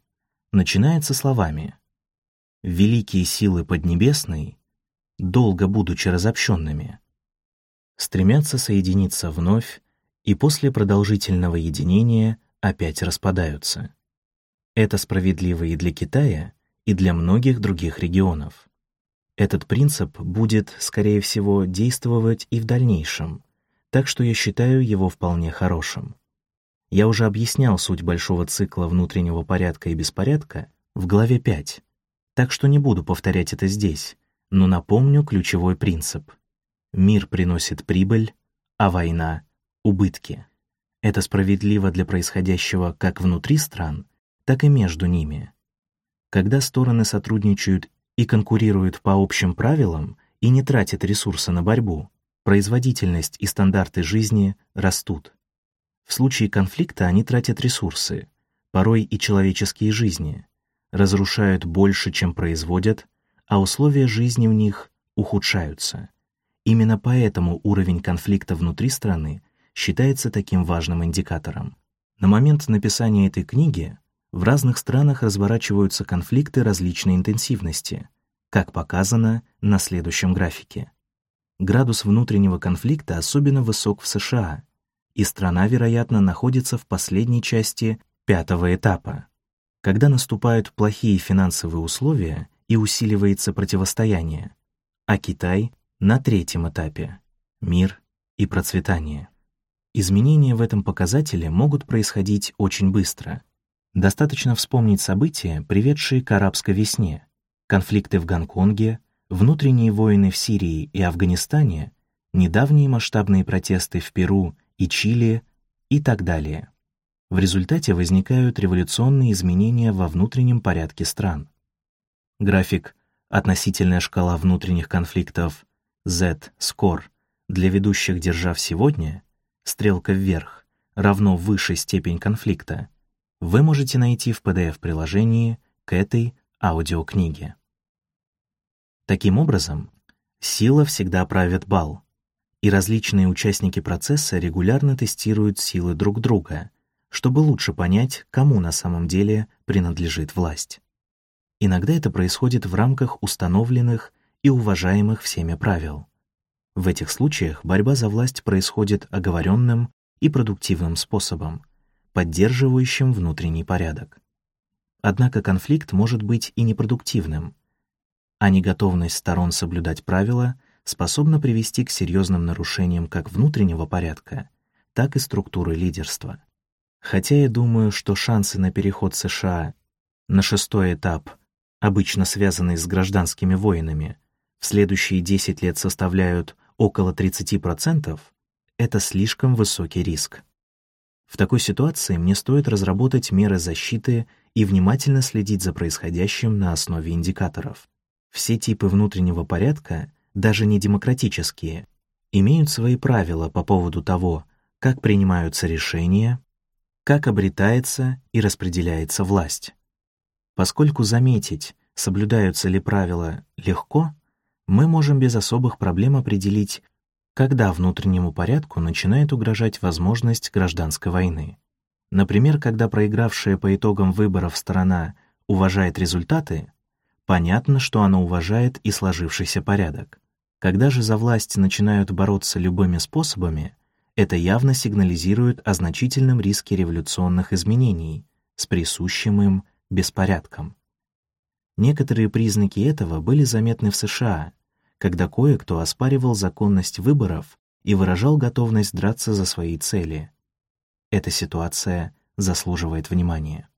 начинается словами «Великие силы Поднебесной, долго будучи разобщенными, стремятся соединиться вновь и после продолжительного единения опять распадаются. Это справедливо и для Китая, и для многих других регионов. Этот принцип будет, скорее всего, действовать и в дальнейшем, так что я считаю его вполне хорошим. Я уже объяснял суть большого цикла внутреннего порядка и беспорядка в главе 5, так что не буду повторять это здесь, но напомню ключевой принцип. Мир приносит прибыль, а война — убытки. Это справедливо для происходящего как внутри стран, так и между ними. Когда стороны сотрудничают и конкурируют по общим правилам и не тратят ресурсы на борьбу, производительность и стандарты жизни растут. В случае конфликта они тратят ресурсы, порой и человеческие жизни, разрушают больше, чем производят, а условия жизни в них ухудшаются. Именно поэтому уровень конфликта внутри страны считается таким важным индикатором. На момент написания этой книги в разных странах разворачиваются конфликты различной интенсивности, как показано на следующем графике. Градус внутреннего конфликта особенно высок в США, и страна, вероятно, находится в последней части пятого этапа, когда наступают плохие финансовые условия и усиливается противостояние, а Китай на третьем этапе — мир и процветание. Изменения в этом показателе могут происходить очень быстро. Достаточно вспомнить события, приведшие к арабской весне, конфликты в Гонконге, внутренние войны в Сирии и Афганистане, недавние масштабные протесты в Перу и Чили и так далее. В результате возникают революционные изменения во внутреннем порядке стран. График «Относительная шкала внутренних конфликтов» Z-score для ведущих держав сегодня, стрелка вверх, равно высшей степень конфликта, вы можете найти в PDF-приложении к этой аудиокниге. Таким образом, сила всегда правит бал, и различные участники процесса регулярно тестируют силы друг друга, чтобы лучше понять, кому на самом деле принадлежит власть. Иногда это происходит в рамках установленных и уважаемых всеми правил. В этих случаях борьба за власть происходит оговоренным и продуктивным способом, поддерживающим внутренний порядок. Однако конфликт может быть и непродуктивным, а неготовность сторон соблюдать правила способна привести к серьезным нарушениям как внутреннего порядка, так и структуры лидерства. Хотя я думаю, что шансы на переход США на шестой этап, обычно связанный с гражданскими войнами, в следующие 10 лет составляют около 30%, это слишком высокий риск. В такой ситуации мне стоит разработать меры защиты и внимательно следить за происходящим на основе индикаторов. Все типы внутреннего порядка, даже не демократические, имеют свои правила по поводу того, как принимаются решения, как обретается и распределяется власть. Поскольку заметить, соблюдаются ли правила, легко, мы можем без особых проблем определить, когда внутреннему порядку начинает угрожать возможность гражданской войны. Например, когда проигравшая по итогам выборов сторона уважает результаты, понятно, что она уважает и сложившийся порядок. Когда же за власть начинают бороться любыми способами, это явно сигнализирует о значительном риске революционных изменений с присущим им беспорядком. Некоторые признаки этого были заметны в США, когда кое-кто оспаривал законность выборов и выражал готовность драться за свои цели. Эта ситуация заслуживает внимания.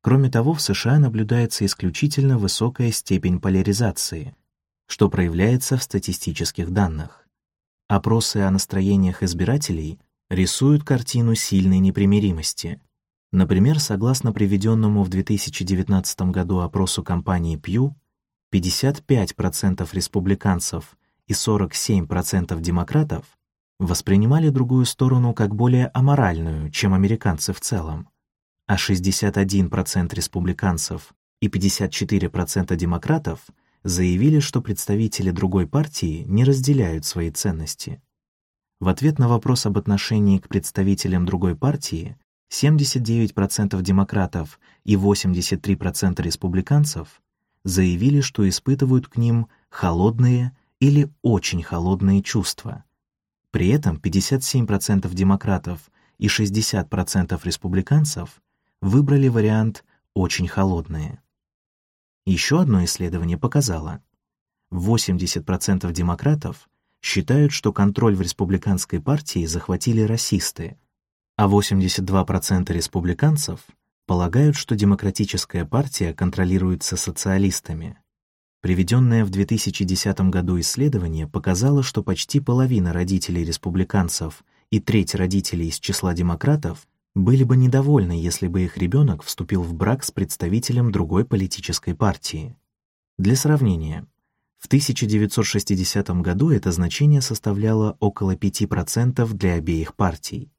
Кроме того, в США наблюдается исключительно высокая степень поляризации, что проявляется в статистических данных. Опросы о настроениях избирателей рисуют картину сильной непримиримости. Например, согласно приведенному в 2019 году опросу компании Pew, 55% республиканцев и 47% демократов воспринимали другую сторону как более аморальную, чем американцы в целом, а 61% республиканцев и 54% демократов — заявили, что представители другой партии не разделяют свои ценности. В ответ на вопрос об отношении к представителям другой партии 79% демократов и 83% республиканцев заявили, что испытывают к ним холодные или очень холодные чувства. При этом 57% демократов и 60% республиканцев выбрали вариант «очень холодные». Еще одно исследование показало, 80% демократов считают, что контроль в республиканской партии захватили расисты, а 82% республиканцев полагают, что демократическая партия контролируется социалистами. Приведенное в 2010 году исследование показало, что почти половина родителей республиканцев и треть родителей из числа демократов были бы недовольны, если бы их ребенок вступил в брак с представителем другой политической партии. Для сравнения, в 1960 году это значение составляло около 5% для обеих партий.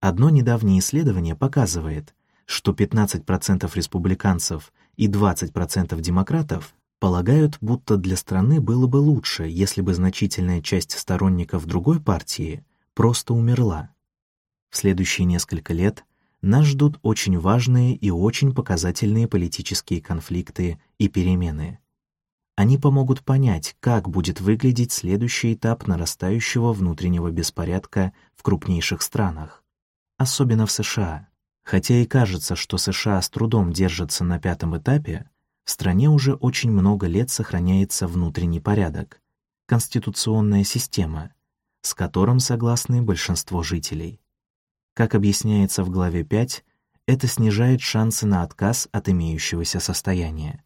Одно недавнее исследование показывает, что 15% республиканцев и 20% демократов полагают, будто для страны было бы лучше, если бы значительная часть сторонников другой партии просто умерла. В следующие несколько лет нас ждут очень важные и очень показательные политические конфликты и перемены. Они помогут понять, как будет выглядеть следующий этап нарастающего внутреннего беспорядка в крупнейших странах, особенно в США. Хотя и кажется, что США с трудом держатся на пятом этапе, в стране уже очень много лет сохраняется внутренний порядок, конституционная система, с которым согласны большинство жителей. Как объясняется в главе 5, это снижает шансы на отказ от имеющегося состояния.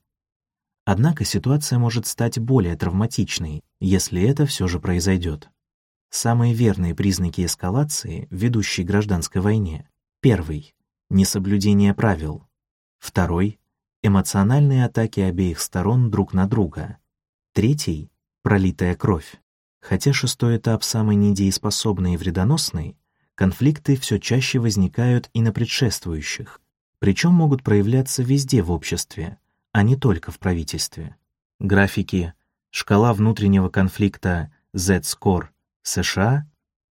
Однако ситуация может стать более травматичной, если это все же произойдет. Самые верные признаки эскалации, ведущей к гражданской войне. Первый — несоблюдение правил. Второй эмоциональные атаки обеих сторон друг на друга. Третий — пролитая кровь. Хотя шестой этап самый недееспособный и вредоносный, конфликты все чаще возникают и на предшествующих, причем могут проявляться везде в обществе, а не только в правительстве. Графики «Шкала внутреннего конфликта Z-Score США»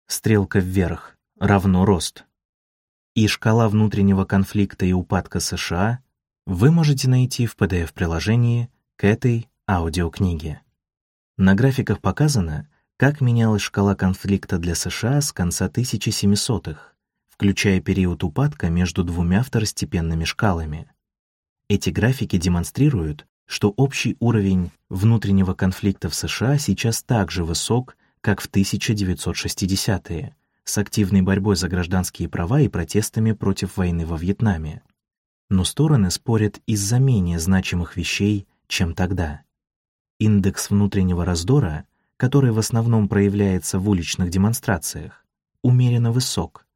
стрелка вверх равно рост и шкала внутреннего конфликта и упадка США вы можете найти в PDF-приложении к этой аудиокниге. На графиках показано, как менялась шкала конфликта для США с конца 1700-х, включая период упадка между двумя второстепенными шкалами. Эти графики демонстрируют, что общий уровень внутреннего конфликта в США сейчас так же высок, как в 1960-е, с активной борьбой за гражданские права и протестами против войны во Вьетнаме но стороны спорят из-за менее значимых вещей, чем тогда. Индекс внутреннего раздора, который в основном проявляется в уличных демонстрациях, умеренно высок,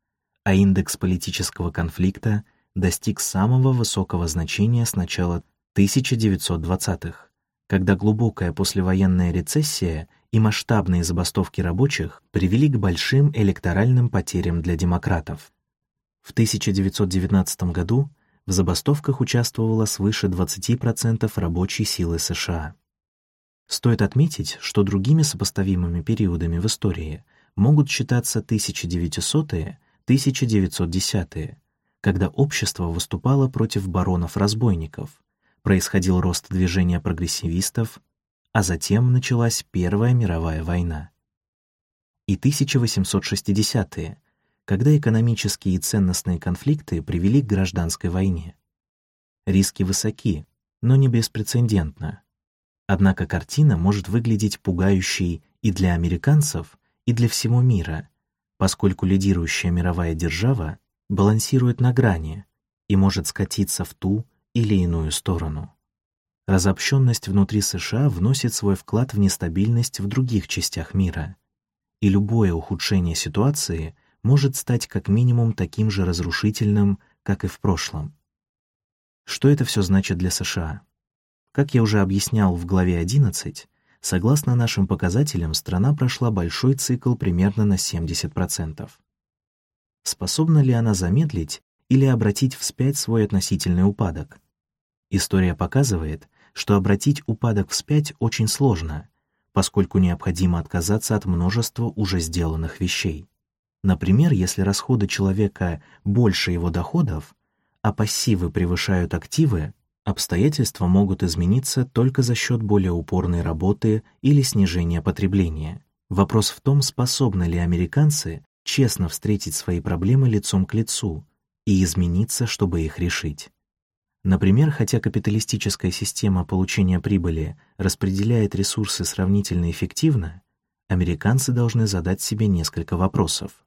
а индекс политического конфликта достиг самого высокого значения с начала 1920-х, когда глубокая послевоенная рецессия и масштабные забастовки рабочих привели к большим электоральным потерям для демократов. В 1919 году в забастовках участвовало свыше 20% рабочей силы США. Стоит отметить, что другими сопоставимыми периодами в истории могут считаться 1900-е, 1910-е, когда общество выступало против баронов-разбойников, происходил рост движения прогрессивистов, а затем началась Первая мировая война. И 1860-е, когда экономические и ценностные конфликты привели к гражданской войне. Риски высоки, но не беспрецедентно. Однако картина может выглядеть пугающей и для американцев, и для всего мира, поскольку лидирующая мировая держава балансирует на грани и может скатиться в ту или иную сторону. Разобщенность внутри США вносит свой вклад в нестабильность в других частях мира, и любое ухудшение ситуации может стать как минимум таким же разрушительным, как и в прошлом. Что это все значит для США? Как я уже объяснял в главе 11, согласно нашим показателям, страна прошла большой цикл примерно на 70%. Способна ли она замедлить или обратить вспять свой относительный упадок? История показывает, что обратить упадок вспять очень сложно, поскольку необходимо отказаться от множества уже сделанных вещей. Например, если расходы человека больше его доходов, а пассивы превышают активы, обстоятельства могут измениться только за счет более упорной работы или снижения потребления. Вопрос в том, способны ли американцы честно встретить свои проблемы лицом к лицу и измениться, чтобы их решить. Например, хотя капиталистическая система получения прибыли распределяет ресурсы сравнительно эффективно, американцы должны задать себе несколько вопросов.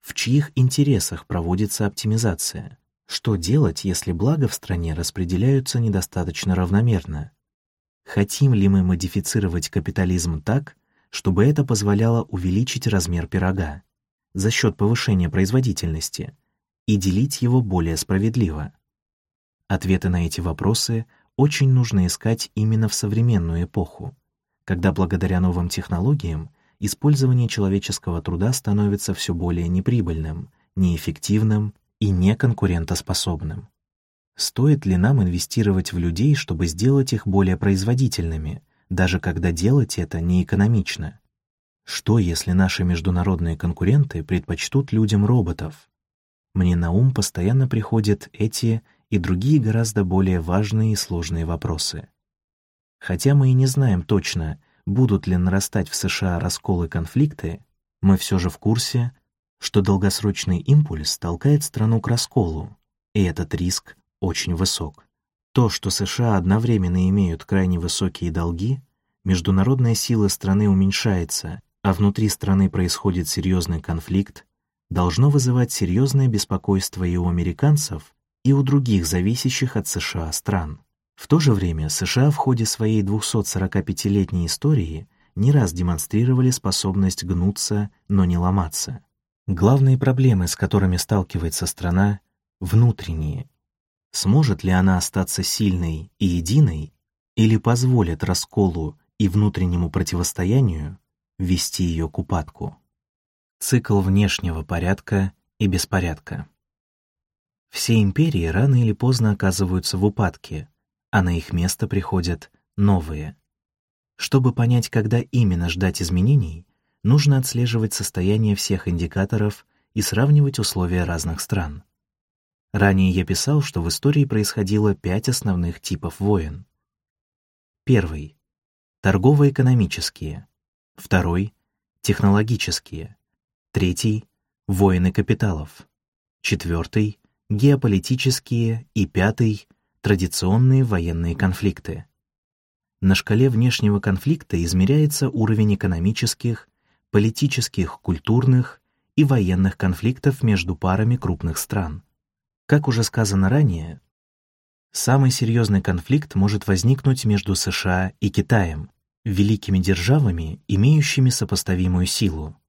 В чьих интересах проводится оптимизация? Что делать, если блага в стране распределяются недостаточно равномерно? Хотим ли мы модифицировать капитализм так, чтобы это позволяло увеличить размер пирога? за счет повышения производительности и делить его более справедливо? Ответы на эти вопросы очень нужно искать именно в современную эпоху, когда благодаря новым технологиям использование человеческого труда становится все более неприбыльным, неэффективным и неконкурентоспособным. Стоит ли нам инвестировать в людей, чтобы сделать их более производительными, даже когда делать это не экономично? Что, если наши международные конкуренты предпочтут людям роботов? Мне на ум постоянно приходят эти и другие гораздо более важные и сложные вопросы. Хотя мы и не знаем точно, будут ли нарастать в США расколы конфликты, мы все же в курсе, что долгосрочный импульс толкает страну к расколу, и этот риск очень высок. То, что США одновременно имеют крайне высокие долги, международная сила страны уменьшается, а внутри страны происходит серьезный конфликт, должно вызывать серьезное беспокойство и у американцев, и у других зависящих от США стран. В то же время США в ходе своей 245-летней истории не раз демонстрировали способность гнуться, но не ломаться. Главные проблемы, с которыми сталкивается страна, внутренние. Сможет ли она остаться сильной и единой, или позволит расколу и внутреннему противостоянию вести ее к упадку? Цикл внешнего порядка и беспорядка. Все империи рано или поздно оказываются в упадке, а на их место приходят новые. Чтобы понять, когда именно ждать изменений, нужно отслеживать состояние всех индикаторов и сравнивать условия разных стран. Ранее я писал, что в истории происходило пять основных типов войн. Первый — торгово-экономические. Второй — технологические. Третий — войны капиталов. Четвертый геополитические и пятый — традиционные военные конфликты. На шкале внешнего конфликта измеряется уровень экономических, политических, культурных и военных конфликтов между парами крупных стран. Как уже сказано ранее, самый серьезный конфликт может возникнуть между США и Китаем, великими державами, имеющими сопоставимую силу.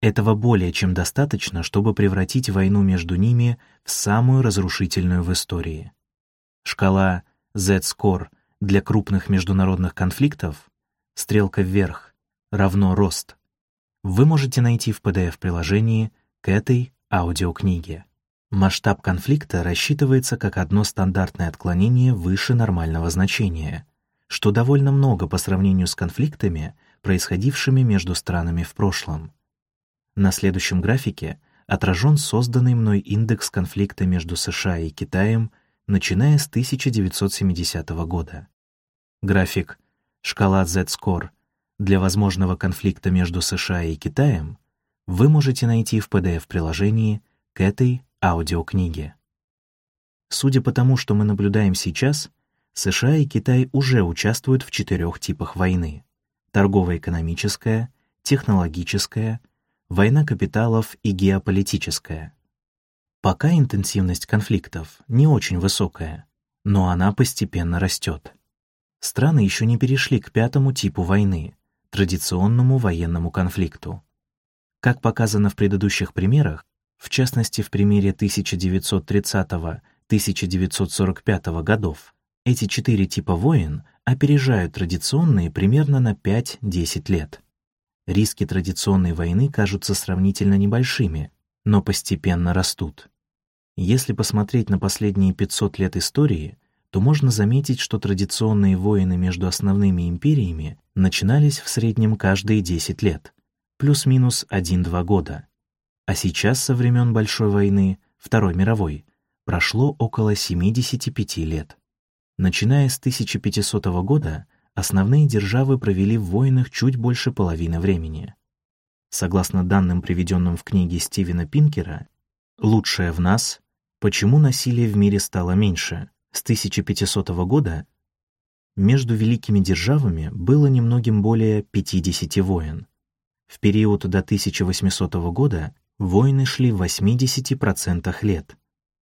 Этого более чем достаточно, чтобы превратить войну между ними в самую разрушительную в истории. Шкала Z-score для крупных международных конфликтов стрелка вверх равно рост. Вы можете найти в PDF-приложении к этой аудиокниге. Масштаб конфликта рассчитывается как одно стандартное отклонение выше нормального значения, что довольно много по сравнению с конфликтами, происходившими между странами в прошлом. На следующем графике отражен созданный мной индекс конфликта между США и Китаем, начиная с 1970 года. График «Шкала Z-Score» для возможного конфликта между США и Китаем вы можете найти в PDF-приложении к этой аудиокниге. Судя по тому, что мы наблюдаем сейчас, США и Китай уже участвуют в четырех типах войны — торгово-экономическая, технологическая — война капиталов и геополитическая. Пока интенсивность конфликтов не очень высокая, но она постепенно растет. Страны еще не перешли к пятому типу войны — традиционному военному конфликту. Как показано в предыдущих примерах, в частности в примере 1930-1945 годов, эти четыре типа войн опережают традиционные примерно на 5-10 лет. Риски традиционной войны кажутся сравнительно небольшими, но постепенно растут. Если посмотреть на последние 500 лет истории, то можно заметить, что традиционные войны между основными империями начинались в среднем каждые 10 лет, плюс-минус 1-2 года. А сейчас со времен Большой войны, Второй мировой, прошло около 75 лет. Начиная с 1500 года основные державы провели в войнах чуть больше половины времени. Согласно данным, приведенным в книге Стивена Пинкера, «Лучшее в нас. Почему насилие в мире стало меньше» с 1500 года между великими державами было немногим более 50 войн. В период до 1800 года войны шли в 80% лет.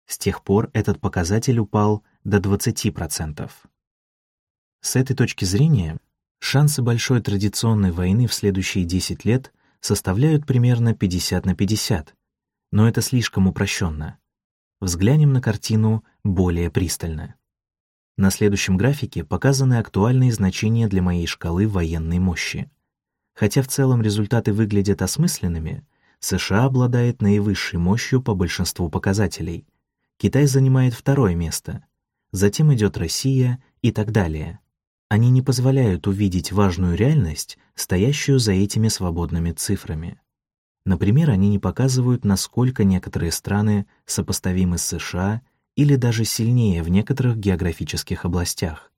С тех пор этот показатель упал до 20%. С этой точки зрения, шансы большой традиционной войны в следующие 10 лет составляют примерно 50 на 50, но это слишком упрощенно. Взглянем на картину более пристально. На следующем графике показаны актуальные значения для моей шкалы военной мощи. Хотя в целом результаты выглядят осмысленными, США обладает наивысшей мощью по большинству показателей. Китай занимает второе место. Затем идет Россия и так далее. Они не позволяют увидеть важную реальность, стоящую за этими свободными цифрами. Например, они не показывают, насколько некоторые страны сопоставимы с США или даже сильнее в некоторых географических областях.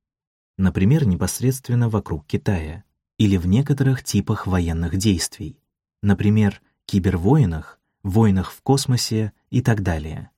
Например, непосредственно вокруг Китая или в некоторых типах военных действий. Например, кибервойнах, войнах в космосе и так далее.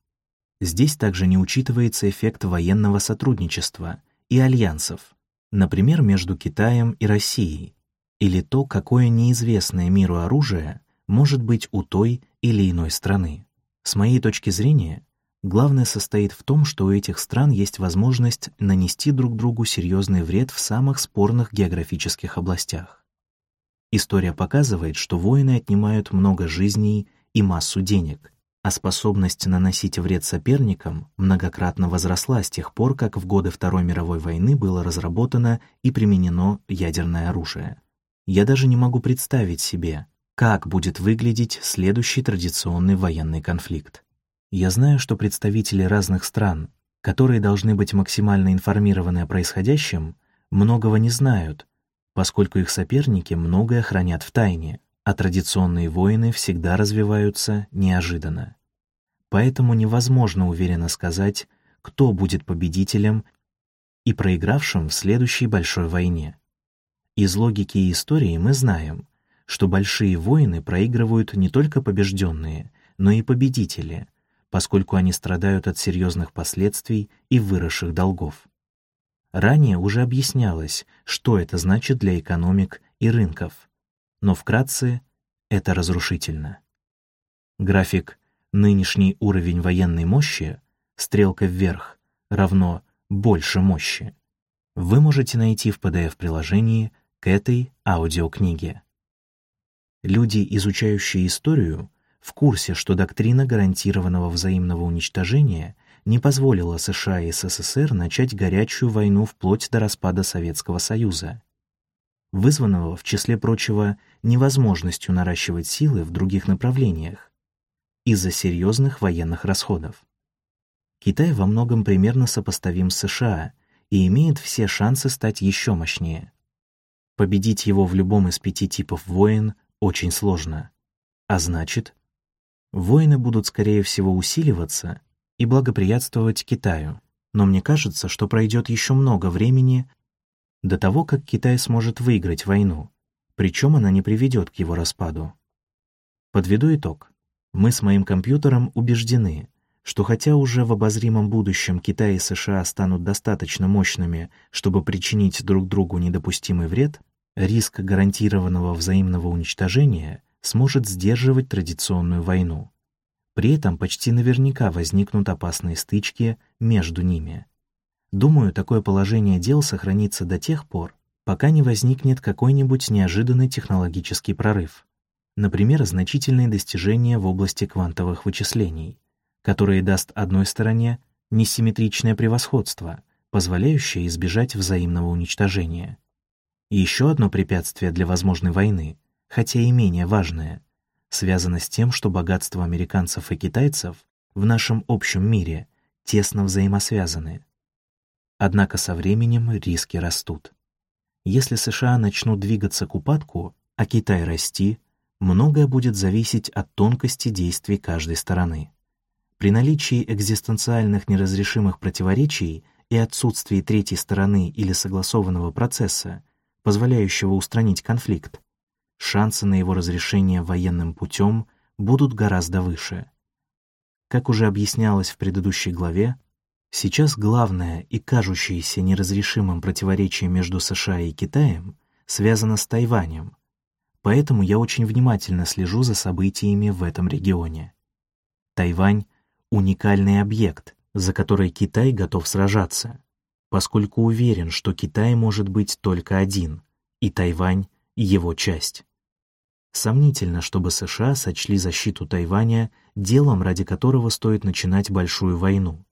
Здесь также не учитывается эффект военного сотрудничества и альянсов, например, между Китаем и Россией, или то, какое неизвестное миру оружие может быть у той или иной страны. С моей точки зрения, главное состоит в том, что у этих стран есть возможность нанести друг другу серьезный вред в самых спорных географических областях. История показывает, что войны отнимают много жизней и массу денег, а способность наносить вред соперникам многократно возросла с тех пор, как в годы Второй мировой войны было разработано и применено ядерное оружие. Я даже не могу представить себе, как будет выглядеть следующий традиционный военный конфликт. Я знаю, что представители разных стран, которые должны быть максимально информированы о происходящем, многого не знают поскольку их соперники многое хранят в тайне, а традиционные войны всегда развиваются неожиданно. Поэтому невозможно уверенно сказать, кто будет победителем и проигравшим в следующей большой войне. Из логики и истории мы знаем, что большие войны проигрывают не только побежденные, но и победители, поскольку они страдают от серьезных последствий и выросших долгов. Ранее уже объяснялось, что это значит для экономик и рынков, но вкратце это разрушительно. График «Нынешний уровень военной мощи» стрелка вверх равно «больше мощи» вы можете найти в PDF-приложении к этой аудиокниге. Люди, изучающие историю, в курсе, что доктрина гарантированного взаимного уничтожения не позволила США и СССР начать горячую войну вплоть до распада Советского Союза, вызванного, в числе прочего, невозможностью наращивать силы в других направлениях из-за серьезных военных расходов. Китай во многом примерно сопоставим с США и имеет все шансы стать еще мощнее. Победить его в любом из пяти типов войн очень сложно. А значит, войны будут, скорее всего, усиливаться и благоприятствовать Китаю. Но мне кажется, что пройдет еще много времени до того, как Китай сможет выиграть войну, причем она не приведет к его распаду. Подведу итог. Мы с моим компьютером убеждены, что хотя уже в обозримом будущем Китай и США станут достаточно мощными, чтобы причинить друг другу недопустимый вред, риск гарантированного взаимного уничтожения сможет сдерживать традиционную войну. При этом почти наверняка возникнут опасные стычки между ними. Думаю, такое положение дел сохранится до тех пор, пока не возникнет какой-нибудь неожиданный технологический прорыв. Например, значительные достижения в области квантовых вычислений, которые даст одной стороне несимметричное превосходство, позволяющее избежать взаимного уничтожения. И еще одно препятствие для возможной войны, хотя и менее важное, связано с тем, что богатство американцев и китайцев в нашем общем мире тесно взаимосвязаны. Однако со временем риски растут. Если США начнут двигаться к упадку, а Китай расти, многое будет зависеть от тонкости действий каждой стороны. При наличии экзистенциальных неразрешимых противоречий и отсутствии третьей стороны или согласованного процесса, позволяющего устранить конфликт, шансы на его разрешение военным путем будут гораздо выше. Как уже объяснялось в предыдущей главе, сейчас главное и кажущееся неразрешимым противоречие между США и Китаем связано с Тайванем, поэтому я очень внимательно слежу за событиями в этом регионе. Тайвань — уникальный объект, за который Китай готов сражаться, поскольку уверен, что Китай может быть только один, и Тайвань — его часть. Сомнительно, чтобы США сочли защиту Тайваня делом, ради которого стоит начинать большую войну.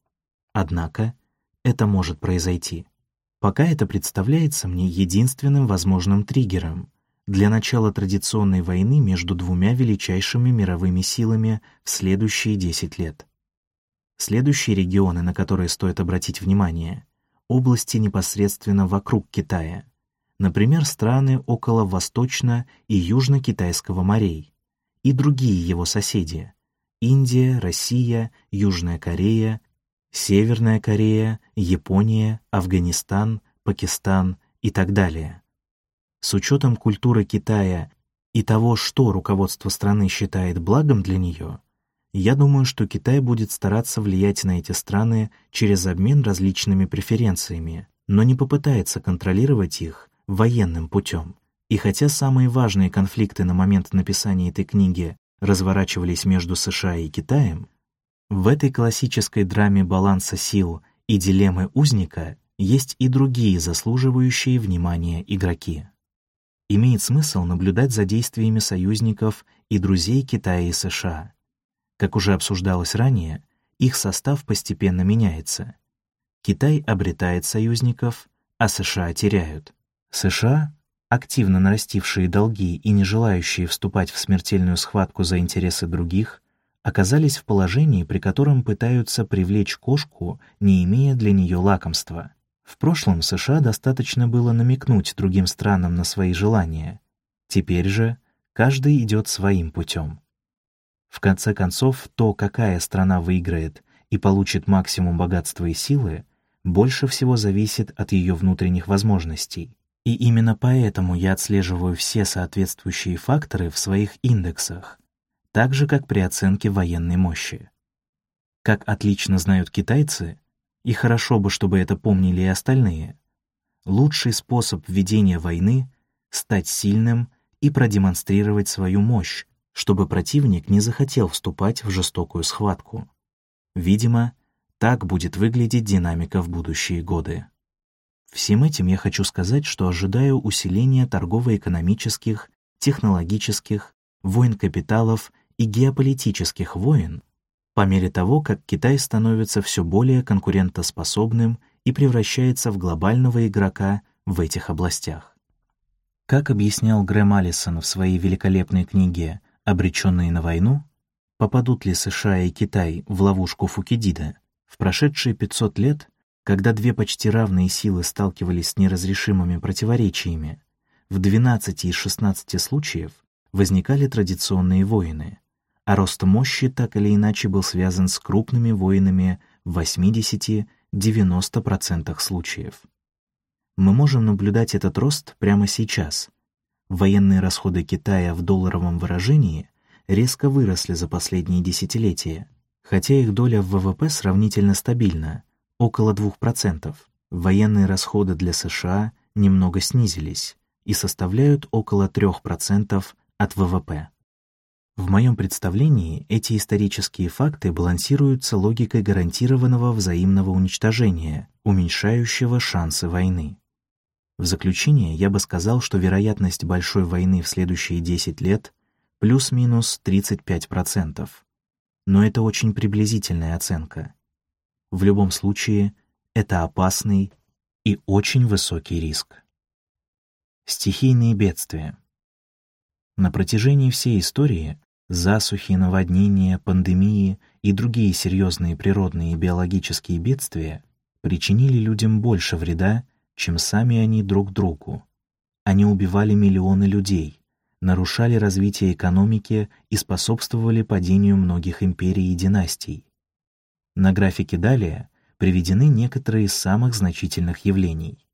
Однако это может произойти. Пока это представляется мне единственным возможным триггером для начала традиционной войны между двумя величайшими мировыми силами в следующие 10 лет. Следующие регионы, на которые стоит обратить внимание — области непосредственно вокруг Китая, например, страны около Восточно- и Южно-Китайского морей, и другие его соседи — Индия, Россия, Южная Корея, Северная Корея, Япония, Афганистан, Пакистан и так далее. С учетом культуры Китая и того, что руководство страны считает благом для нее, я думаю, что Китай будет стараться влиять на эти страны через обмен различными преференциями, но не попытается контролировать их военным путем. И хотя самые важные конфликты на момент написания этой книги разворачивались между США и Китаем, в этой классической драме баланса сил и дилеммы узника есть и другие заслуживающие внимания игроки. Имеет смысл наблюдать за действиями союзников и друзей Китая и США. Как уже обсуждалось ранее, их состав постепенно меняется. Китай обретает союзников, а США теряют. США, активно нарастившие долги и не желающие вступать в смертельную схватку за интересы других, оказались в положении, при котором пытаются привлечь кошку, не имея для нее лакомства. В прошлом США достаточно было намекнуть другим странам на свои желания. Теперь же каждый идет своим путем. В конце концов, то, какая страна выиграет и получит максимум богатства и силы, больше всего зависит от ее внутренних возможностей. И именно поэтому я отслеживаю все соответствующие факторы в своих индексах, так же, как при оценке военной мощи. Как отлично знают китайцы, и хорошо бы, чтобы это помнили и остальные, лучший способ ведения войны — стать сильным и продемонстрировать свою мощь, чтобы противник не захотел вступать в жестокую схватку. Видимо, так будет выглядеть динамика в будущие годы. Всем этим я хочу сказать, что ожидаю усиления торгово-экономических, технологических, войн капиталов и геополитических войн по мере того, как Китай становится все более конкурентоспособным и превращается в глобального игрока в этих областях. Как объяснял Грэм Алисон в своей великолепной книге «Обреченные на войну», попадут ли США и Китай в ловушку Фукидида, в прошедшие 500 лет, когда две почти равные силы сталкивались с неразрешимыми противоречиями, в 12 из 16 случаев возникали традиционные войны, а рост мощи так или иначе был связан с крупными войнами в 80-90% случаев. Мы можем наблюдать этот рост прямо сейчас. Военные расходы Китая в долларовом выражении резко выросли за последние десятилетия, хотя их доля в ВВП сравнительно стабильна, около 2%. Военные расходы для США немного снизились и составляют около 3% от ВВП. В моем представлении эти исторические факты балансируются логикой гарантированного взаимного уничтожения, уменьшающего шансы войны. В заключение я бы сказал, что вероятность большой войны в следующие 10 лет плюс-минус 35%. Но это очень приблизительная оценка. В любом случае, это опасный и очень высокий риск. Стихийные бедствия. На протяжении всей истории Засухи, наводнения, пандемии и другие серьезные природные и биологические бедствия причинили людям больше вреда, чем сами они друг другу. Они убивали миллионы людей, нарушали развитие экономики и способствовали падению многих империй и династий. На графике далее приведены некоторые из самых значительных явлений.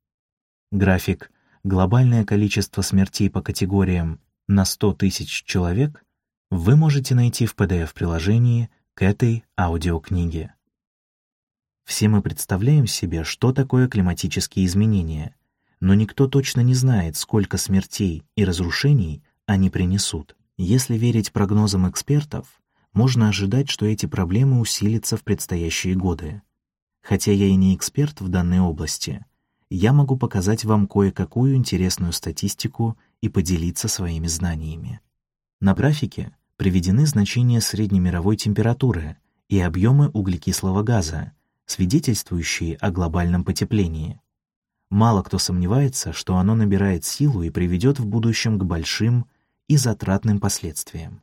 График «Глобальное количество смертей по категориям на 100 тысяч человек» вы можете найти в PDF-приложении к этой аудиокниге. Все мы представляем себе, что такое климатические изменения, но никто точно не знает, сколько смертей и разрушений они принесут. Если верить прогнозам экспертов, можно ожидать, что эти проблемы усилятся в предстоящие годы. Хотя я и не эксперт в данной области, я могу показать вам кое-какую интересную статистику и поделиться своими знаниями. На графике приведены значения среднемировой температуры и объемы углекислого газа, свидетельствующие о глобальном потеплении. Мало кто сомневается, что оно набирает силу и приведет в будущем к большим и затратным последствиям.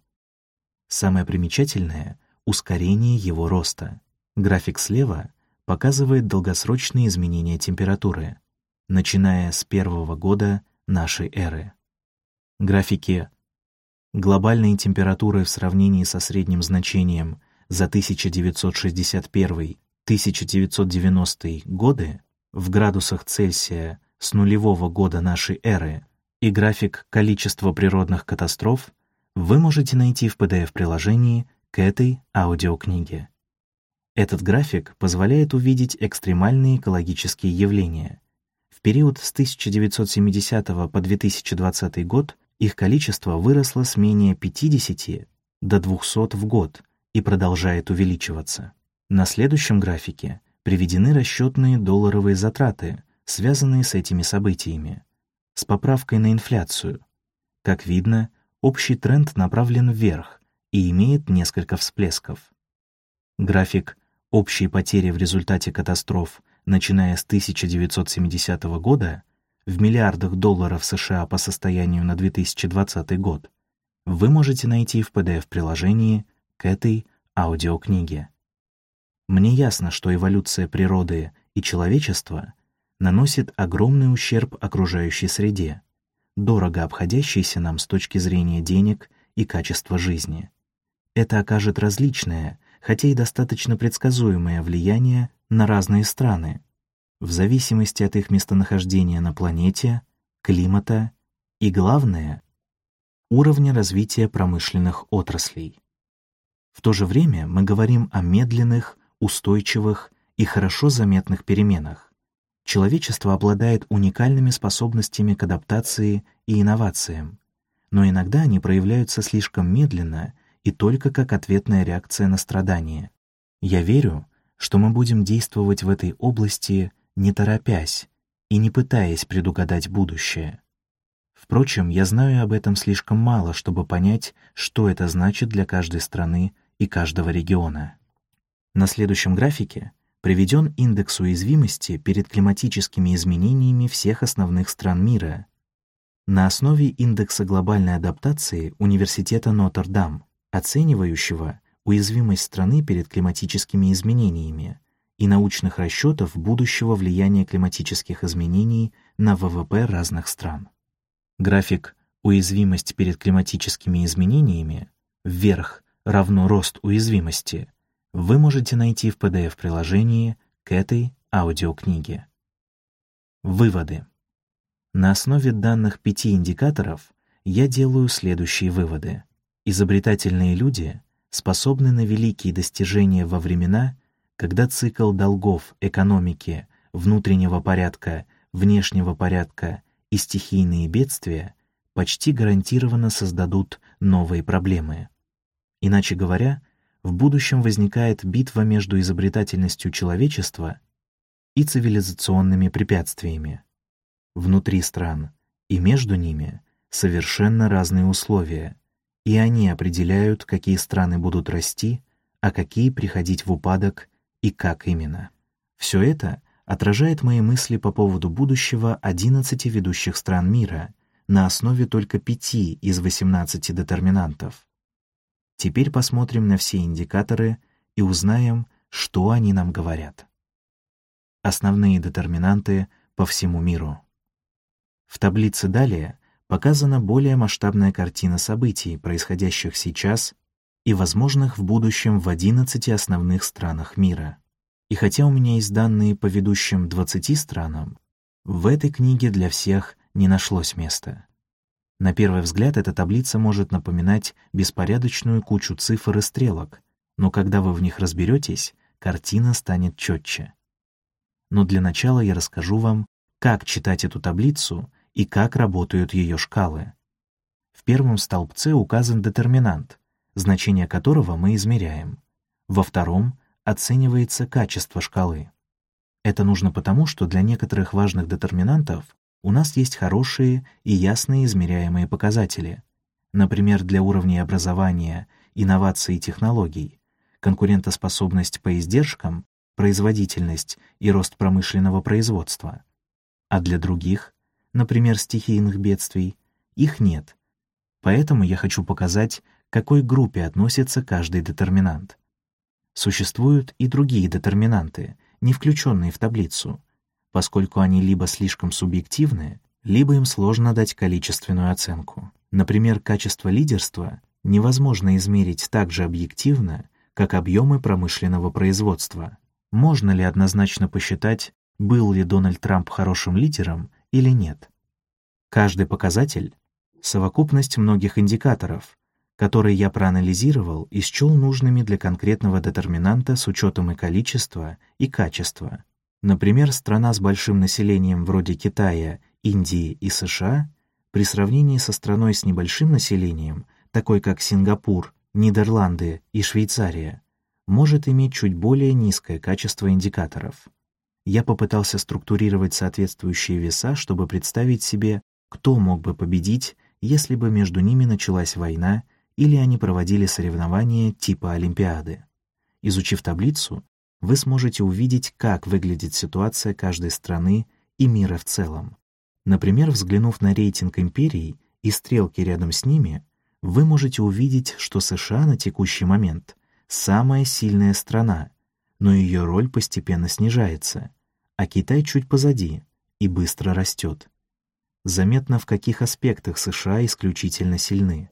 Самое примечательное — ускорение его роста. График слева показывает долгосрочные изменения температуры, начиная с первого года нашей эры. Графики глобальной температуры в сравнении со средним значением за 1961-1990 годы в градусах Цельсия с нулевого года нашей эры и график количества природных катастроф вы можете найти в PDF-приложении к этой аудиокниге. Этот график позволяет увидеть экстремальные экологические явления. В период с 1970 по 2020 год их количество выросло с менее 50 до 200 в год и продолжает увеличиваться. На следующем графике приведены расчетные долларовые затраты, связанные с этими событиями, с поправкой на инфляцию. Как видно, общий тренд направлен вверх и имеет несколько всплесков. График общей потери в результате катастроф, начиная с 1970 года, в миллиардах долларов США по состоянию на 2020 год, вы можете найти в PDF-приложении к этой аудиокниге. Мне ясно, что эволюция природы и человечества наносит огромный ущерб окружающей среде, дорого обходящейся нам с точки зрения денег и качества жизни. Это окажет различное, хотя и достаточно предсказуемое влияние на разные страны, в зависимости от их местонахождения на планете, климата и, главное, уровня развития промышленных отраслей. В то же время мы говорим о медленных, устойчивых и хорошо заметных переменах. Человечество обладает уникальными способностями к адаптации и инновациям, но иногда они проявляются слишком медленно и только как ответная реакция на страдания. Я верю, что мы будем действовать в этой области не торопясь и не пытаясь предугадать будущее. Впрочем, я знаю об этом слишком мало, чтобы понять, что это значит для каждой страны и каждого региона. На следующем графике приведен индекс уязвимости перед климатическими изменениями всех основных стран мира. На основе индекса глобальной адаптации Университета Нотр-Дам, оценивающего уязвимость страны перед климатическими изменениями и научных расчетов будущего влияния климатических изменений на ВВП разных стран. График «Уязвимость перед климатическими изменениями» вверх равно рост уязвимости вы можете найти в PDF-приложении к этой аудиокниге. Выводы. На основе данных пяти индикаторов я делаю следующие выводы. Изобретательные люди способны на великие достижения во времена, когда цикл долгов экономики, внутреннего порядка, внешнего порядка и стихийные бедствия почти гарантированно создадут новые проблемы. Иначе говоря, в будущем возникает битва между изобретательностью человечества и цивилизационными препятствиями. Внутри стран и между ними совершенно разные условия, и они определяют, какие страны будут расти, а какие приходить в упадок и как именно. Все это отражает мои мысли по поводу будущего 11 ведущих стран мира на основе только пяти из 18 детерминантов. Теперь посмотрим на все индикаторы и узнаем, что они нам говорят. Основные детерминанты по всему миру. В таблице далее показана более масштабная картина событий, происходящих сейчас и возможных в будущем в 11 основных странах мира. И хотя у меня есть данные по ведущим 20 странам, в этой книге для всех не нашлось места. На первый взгляд эта таблица может напоминать беспорядочную кучу цифр и стрелок, но когда вы в них разберетесь, картина станет четче. Но для начала я расскажу вам, как читать эту таблицу и как работают ее шкалы. В первом столбце указан детерминант, значение которого мы измеряем. Во втором оценивается качество шкалы. Это нужно потому, что для некоторых важных детерминантов у нас есть хорошие и ясные измеряемые показатели. например, для уровней образования, инноваций и технологий, конкурентоспособность по издержкам, производительность и рост промышленного производства. А для других, например, стихийных бедствий, их нет. Поэтому я хочу показать, к какой группе относится каждый детерминант. Существуют и другие детерминанты, не включенные в таблицу, поскольку они либо слишком субъективны, либо им сложно дать количественную оценку. Например, качество лидерства невозможно измерить так же объективно, как объемы промышленного производства. Можно ли однозначно посчитать, был ли Дональд Трамп хорошим лидером или нет? Каждый показатель — совокупность многих индикаторов, которые я проанализировал и счел нужными для конкретного детерминанта с учетом и количества, и качества. Например, страна с большим населением вроде Китая, Индии и США при сравнении со страной с небольшим населением, такой как Сингапур, Нидерланды и Швейцария, может иметь чуть более низкое качество индикаторов. Я попытался структурировать соответствующие веса, чтобы представить себе, кто мог бы победить, если бы между ними началась война или они проводили соревнования типа Олимпиады. Изучив таблицу, вы сможете увидеть, как выглядит ситуация каждой страны и мира в целом. Например, взглянув на рейтинг империй и стрелки рядом с ними, вы можете увидеть, что США на текущий момент самая сильная страна, но ее роль постепенно снижается, а Китай чуть позади и быстро растет. Заметно, в каких аспектах США исключительно сильны.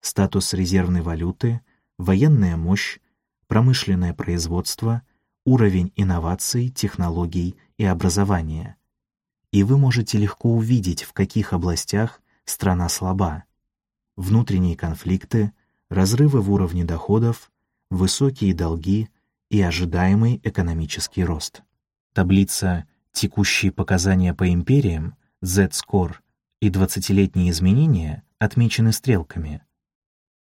Статус резервной валюты, военная мощь, промышленное производство, уровень инноваций, технологий и образования. И вы можете легко увидеть, в каких областях страна слаба. Внутренние конфликты, разрывы в уровне доходов, высокие долги и ожидаемый экономический рост. Таблица «Текущие показания по империям» Z-Score и 20-летние изменения отмечены стрелками.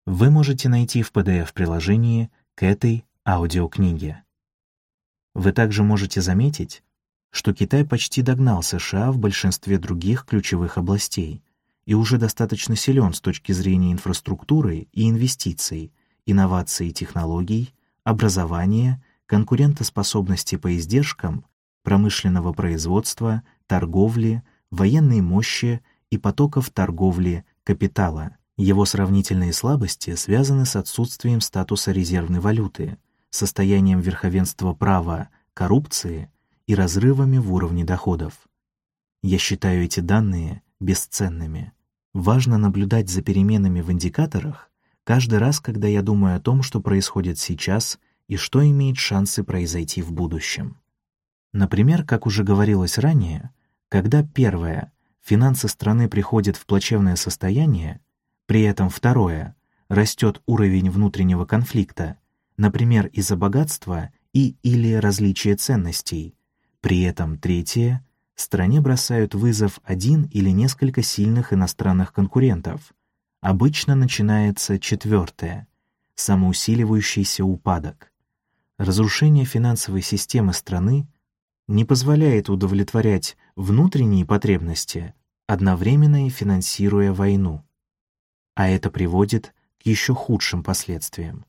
Вы можете найти в PDF-приложении к этой аудиокниге. Вы также можете заметить, что Китай почти догнал США в большинстве других ключевых областей и уже достаточно силен с точки зрения инфраструктуры и инвестиций, инноваций и технологий, образования, конкурентоспособности по издержкам, промышленного производства, торговли, военной мощи и потоков торговли капитала. Его сравнительные слабости связаны с отсутствием статуса резервной валюты, состоянием верховенства права, коррупции и разрывами в уровне доходов. Я считаю эти данные бесценными. Важно наблюдать за переменами в индикаторах каждый раз, когда я думаю о том, что происходит сейчас и что имеет шансы произойти в будущем. Например, как уже говорилось ранее, когда первое, финансы страны приходят в плачевное состояние, при этом второе, растет уровень внутреннего конфликта, например, из-за богатства и или различия ценностей. При этом третье стране бросают вызов один или несколько сильных иностранных конкурентов. Обычно начинается четвертое — самоусиливающийся упадок. Разрушение финансовой системы страны не позволяет удовлетворять внутренние потребности, одновременно и финансируя войну. А это приводит к еще худшим последствиям.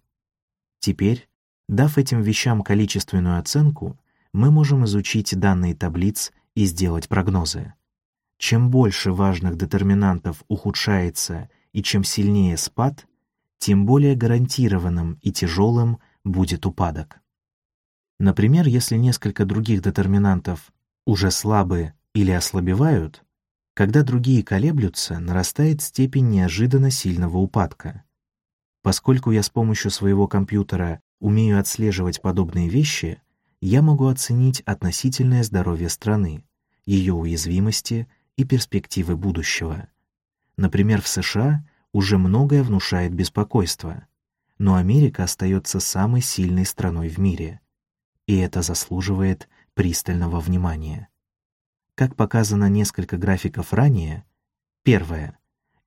Теперь, дав этим вещам количественную оценку, мы можем изучить данные таблиц и сделать прогнозы. Чем больше важных детерминантов ухудшается и чем сильнее спад, тем более гарантированным и тяжелым будет упадок. Например, если несколько других детерминантов уже слабы или ослабевают, когда другие колеблются, нарастает степень неожиданно сильного упадка. Поскольку я с помощью своего компьютера умею отслеживать подобные вещи, я могу оценить относительное здоровье страны, ее уязвимости и перспективы будущего. Например, в США уже многое внушает беспокойство, но Америка остается самой сильной страной в мире, и это заслуживает пристального внимания. Как показано несколько графиков ранее, первое.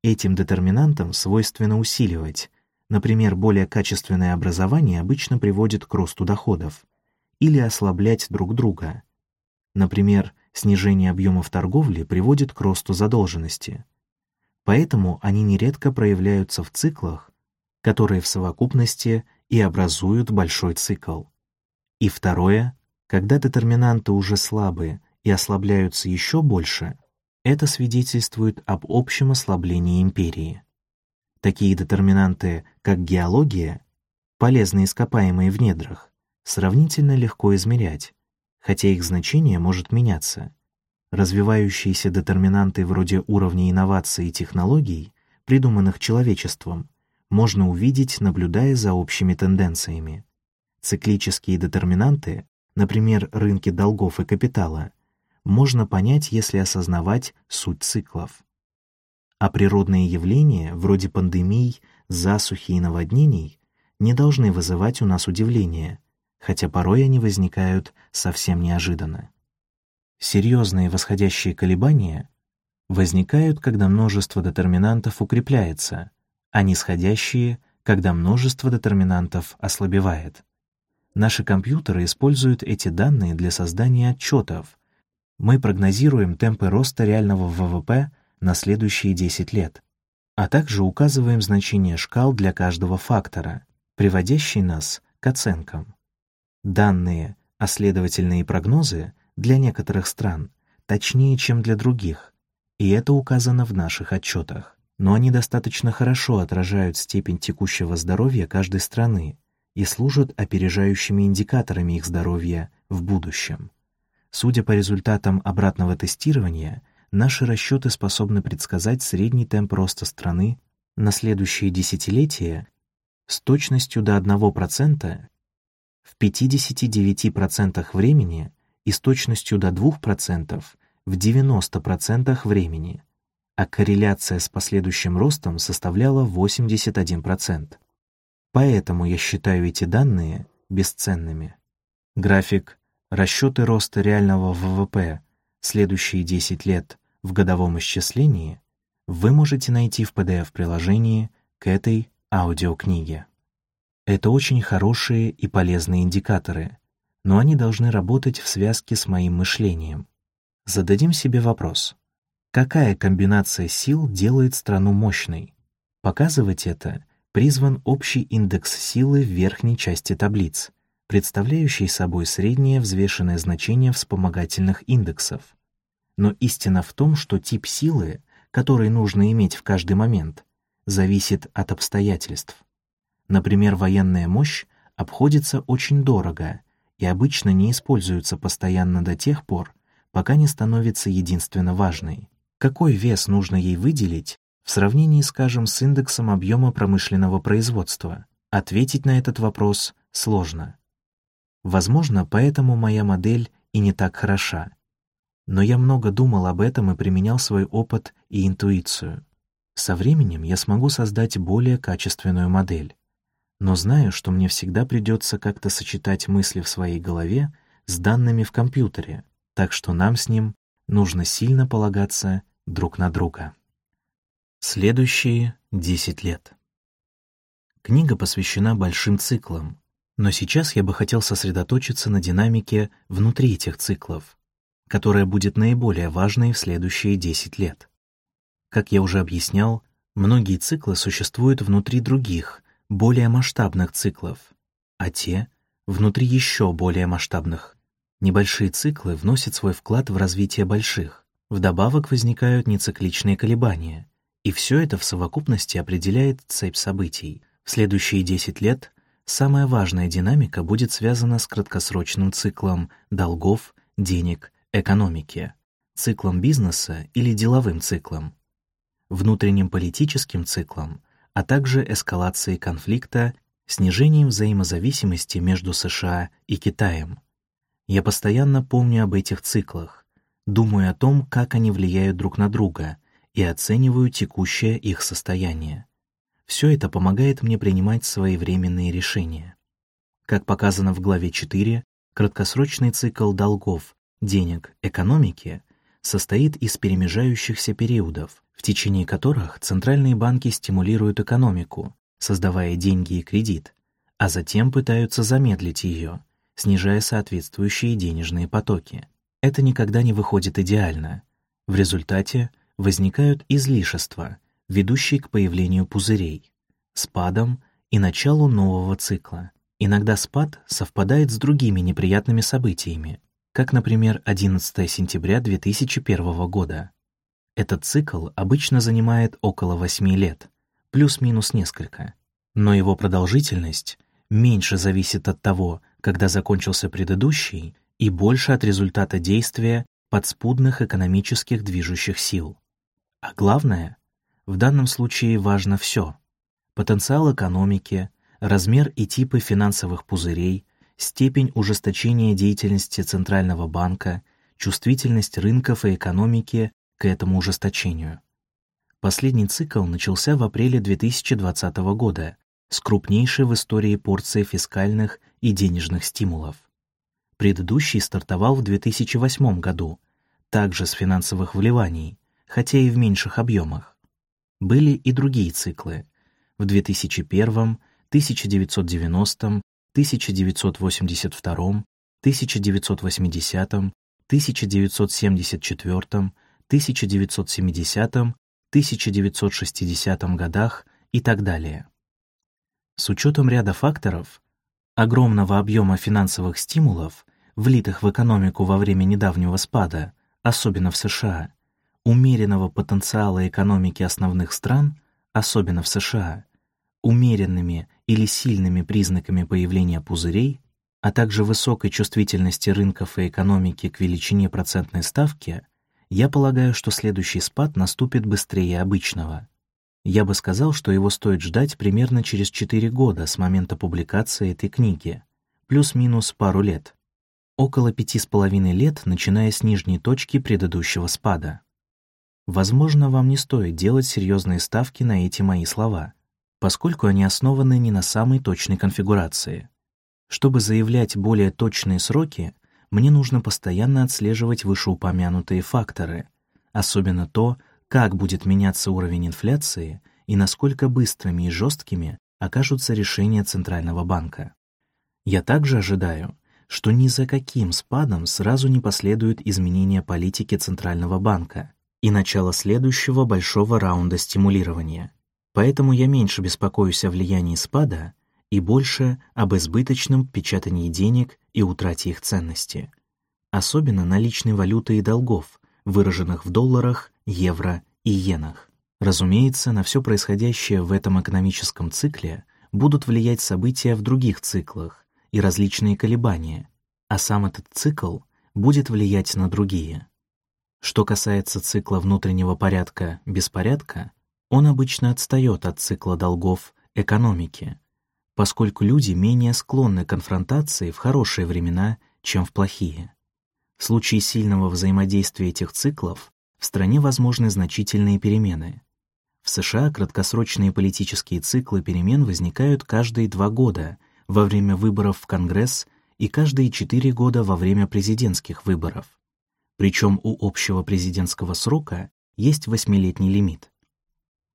Этим детерминантам свойственно усиливать, Например, более качественное образование обычно приводит к росту доходов или ослаблять друг друга. Например, снижение объемов торговли приводит к росту задолженности. Поэтому они нередко проявляются в циклах, которые в совокупности и образуют большой цикл. И второе, когда детерминанты уже слабые и ослабляются еще больше, это свидетельствует об общем ослаблении империи. Такие детерминанты, как геология, полезные ископаемые в недрах, сравнительно легко измерять, хотя их значение может меняться. Развивающиеся детерминанты вроде уровня инноваций и технологий, придуманных человечеством, можно увидеть, наблюдая за общими тенденциями. Циклические детерминанты, например, рынки долгов и капитала, можно понять, если осознавать суть циклов. А природные явления, вроде пандемий, засухи и наводнений, не должны вызывать у нас удивления, хотя порой они возникают совсем неожиданно. Серьезные восходящие колебания возникают, когда множество детерминантов укрепляется, а нисходящие — когда множество детерминантов ослабевает. Наши компьютеры используют эти данные для создания отчетов, мы прогнозируем темпы роста реального ВВП на следующие 10 лет, а также указываем значение шкал для каждого фактора, приводящий нас к оценкам. Данные, а следовательно и прогнозы для некоторых стран точнее, чем для других, и это указано в наших отчетах. Но они достаточно хорошо отражают степень текущего здоровья каждой страны и служат опережающими индикаторами их здоровья в будущем. Судя по результатам обратного тестирования, наши расчеты способны предсказать средний темп роста страны на следующие десятилетия с точностью до 1% в 59% времени и с точностью до 2% в 90% времени, а корреляция с последующим ростом составляла 81%. Поэтому я считаю эти данные бесценными. График расчеты роста реального ВВП следующие 10 лет в годовом исчислении вы можете найти в PDF-приложении к этой аудиокниге. Это очень хорошие и полезные индикаторы, но они должны работать в связке с моим мышлением. Зададим себе вопрос. Какая комбинация сил делает страну мощной? Показывать это призван общий индекс силы в верхней части таблиц — представляющий собой среднее взвешенное значение вспомогательных индексов. Но истина в том, что тип силы, который нужно иметь в каждый момент, зависит от обстоятельств. Например, военная мощь обходится очень дорого и обычно не используется постоянно до тех пор, пока не становится единственно важной. Какой вес нужно ей выделить в сравнении, скажем, с индексом объема промышленного производства? Ответить на этот вопрос сложно. Возможно, поэтому моя модель и не так хороша. Но я много думал об этом и применял свой опыт и интуицию. Со временем я смогу создать более качественную модель. Но знаю, что мне всегда придется как-то сочетать мысли в своей голове с данными в компьютере, так что нам с ним нужно сильно полагаться друг на друга. Следующие 10 лет. Книга посвящена большим циклам, но сейчас я бы хотел сосредоточиться на динамике внутри этих циклов, которая будет наиболее важной в следующие 10 лет. Как я уже объяснял, многие циклы существуют внутри других, более масштабных циклов, а те — внутри еще более масштабных. Небольшие циклы вносят свой вклад в развитие больших. Вдобавок возникают нецикличные колебания, и все это в совокупности определяет цепь событий. В следующие 10 лет самая важная динамика будет связана с краткосрочным циклом долгов, денег, экономики, циклом бизнеса или деловым циклом, внутренним политическим циклом, а также эскалацией конфликта, снижением взаимозависимости между США и Китаем. Я постоянно помню об этих циклах, думаю о том, как они влияют друг на друга и оцениваю текущее их состояние. Все это помогает мне принимать своевременные решения. Как показано в главе 4, краткосрочный цикл долгов, денег, экономики состоит из перемежающихся периодов, в течение которых центральные банки стимулируют экономику, создавая деньги и кредит, а затем пытаются замедлить ее, снижая соответствующие денежные потоки. Это никогда не выходит идеально. В результате возникают излишества — ведущий к появлению пузырей, спадом и началу нового цикла. Иногда спад совпадает с другими неприятными событиями, как, например, 11 сентября 2001 года. Этот цикл обычно занимает около 8 лет, плюс-минус несколько, но его продолжительность меньше зависит от того, когда закончился предыдущий, и больше от результата действия подспудных экономических движущих сил. А главное, в данном случае важно все — потенциал экономики, размер и типы финансовых пузырей, степень ужесточения деятельности Центрального банка, чувствительность рынков и экономики к этому ужесточению. Последний цикл начался в апреле 2020 года с крупнейшей в истории порции фискальных и денежных стимулов. Предыдущий стартовал в 2008 году, также с финансовых вливаний, хотя и в меньших объемах. Были и другие циклы. В 2001, 1990, 1982, 1980, 1974, 1970, 1960 годах и так далее. С учетом ряда факторов, огромного объема финансовых стимулов, влитых в экономику во время недавнего спада, особенно в США, умеренного потенциала экономики основных стран, особенно в США, умеренными или сильными признаками появления пузырей, а также высокой чувствительности рынков и экономики к величине процентной ставки, я полагаю, что следующий спад наступит быстрее обычного. Я бы сказал, что его стоит ждать примерно через 4 года с момента публикации этой книги, плюс-минус пару лет. Около пяти с половиной лет, начиная с нижней точки предыдущего спада. Возможно, вам не стоит делать серьезные ставки на эти мои слова, поскольку они основаны не на самой точной конфигурации. Чтобы заявлять более точные сроки, мне нужно постоянно отслеживать вышеупомянутые факторы, особенно то, как будет меняться уровень инфляции и насколько быстрыми и жесткими окажутся решения Центрального банка. Я также ожидаю, что ни за каким спадом сразу не последует изменение политики Центрального банка, и начало следующего большого раунда стимулирования. Поэтому я меньше беспокоюсь о влиянии спада и больше об избыточном печатании денег и утрате их ценности. Особенно наличной валюты и долгов, выраженных в долларах, евро и иенах. Разумеется, на все происходящее в этом экономическом цикле будут влиять события в других циклах и различные колебания, а сам этот цикл будет влиять на другие. Что касается цикла внутреннего порядка-беспорядка, он обычно отстает от цикла долгов экономики, поскольку люди менее склонны к конфронтации в хорошие времена, чем в плохие. В случае сильного взаимодействия этих циклов в стране возможны значительные перемены. В США краткосрочные политические циклы перемен возникают каждые два года во время выборов в Конгресс и каждые четыре года во время президентских выборов. Причем у общего президентского срока есть восьмилетний лимит.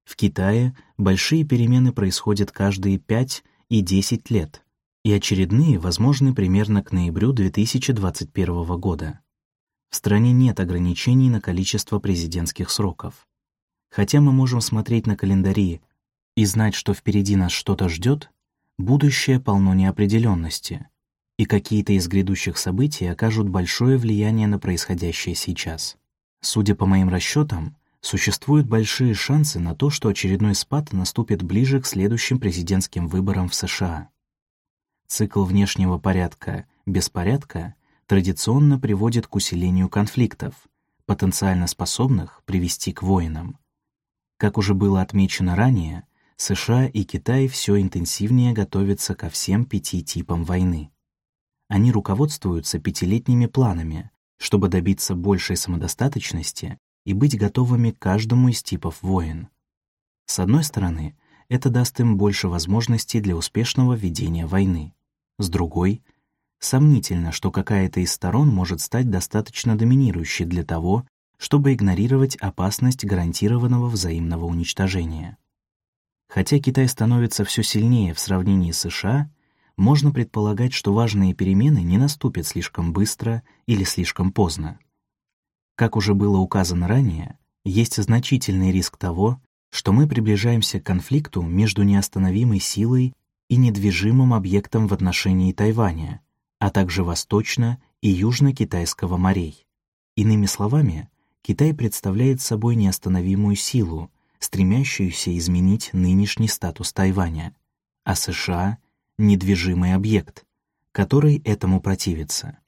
В Китае большие перемены происходят каждые 5 и 10 лет, и очередные возможны примерно к ноябрю 2021 года. В стране нет ограничений на количество президентских сроков. Хотя мы можем смотреть на календари и знать, что впереди нас что-то ждет, будущее полно неопределенности, и какие-то из грядущих событий окажут большое влияние на происходящее сейчас. Судя по моим расчетам, существуют большие шансы на то, что очередной спад наступит ближе к следующим президентским выборам в США. Цикл внешнего порядка, беспорядка традиционно приводит к усилению конфликтов, потенциально способных привести к войнам. Как уже было отмечено ранее, США и Китай все интенсивнее готовятся ко всем пяти типам войны. Они руководствуются пятилетними планами, чтобы добиться большей самодостаточности и быть готовыми к каждому из типов войн. С одной стороны, это даст им больше возможностей для успешного ведения войны. С другой, сомнительно, что какая-то из сторон может стать достаточно доминирующей для того, чтобы игнорировать опасность гарантированного взаимного уничтожения. Хотя Китай становится все сильнее в сравнении с США, можно предполагать, что важные перемены не наступят слишком быстро или слишком поздно. Как уже было указано ранее, есть значительный риск того, что мы приближаемся к конфликту между неостановимой силой и недвижимым объектом в отношении Тайваня, а также восточно- и южно-китайского морей. Иными словами, Китай представляет собой неостановимую силу, стремящуюся изменить нынешний статус Тайваня, а США — недвижимый объект, который этому противится.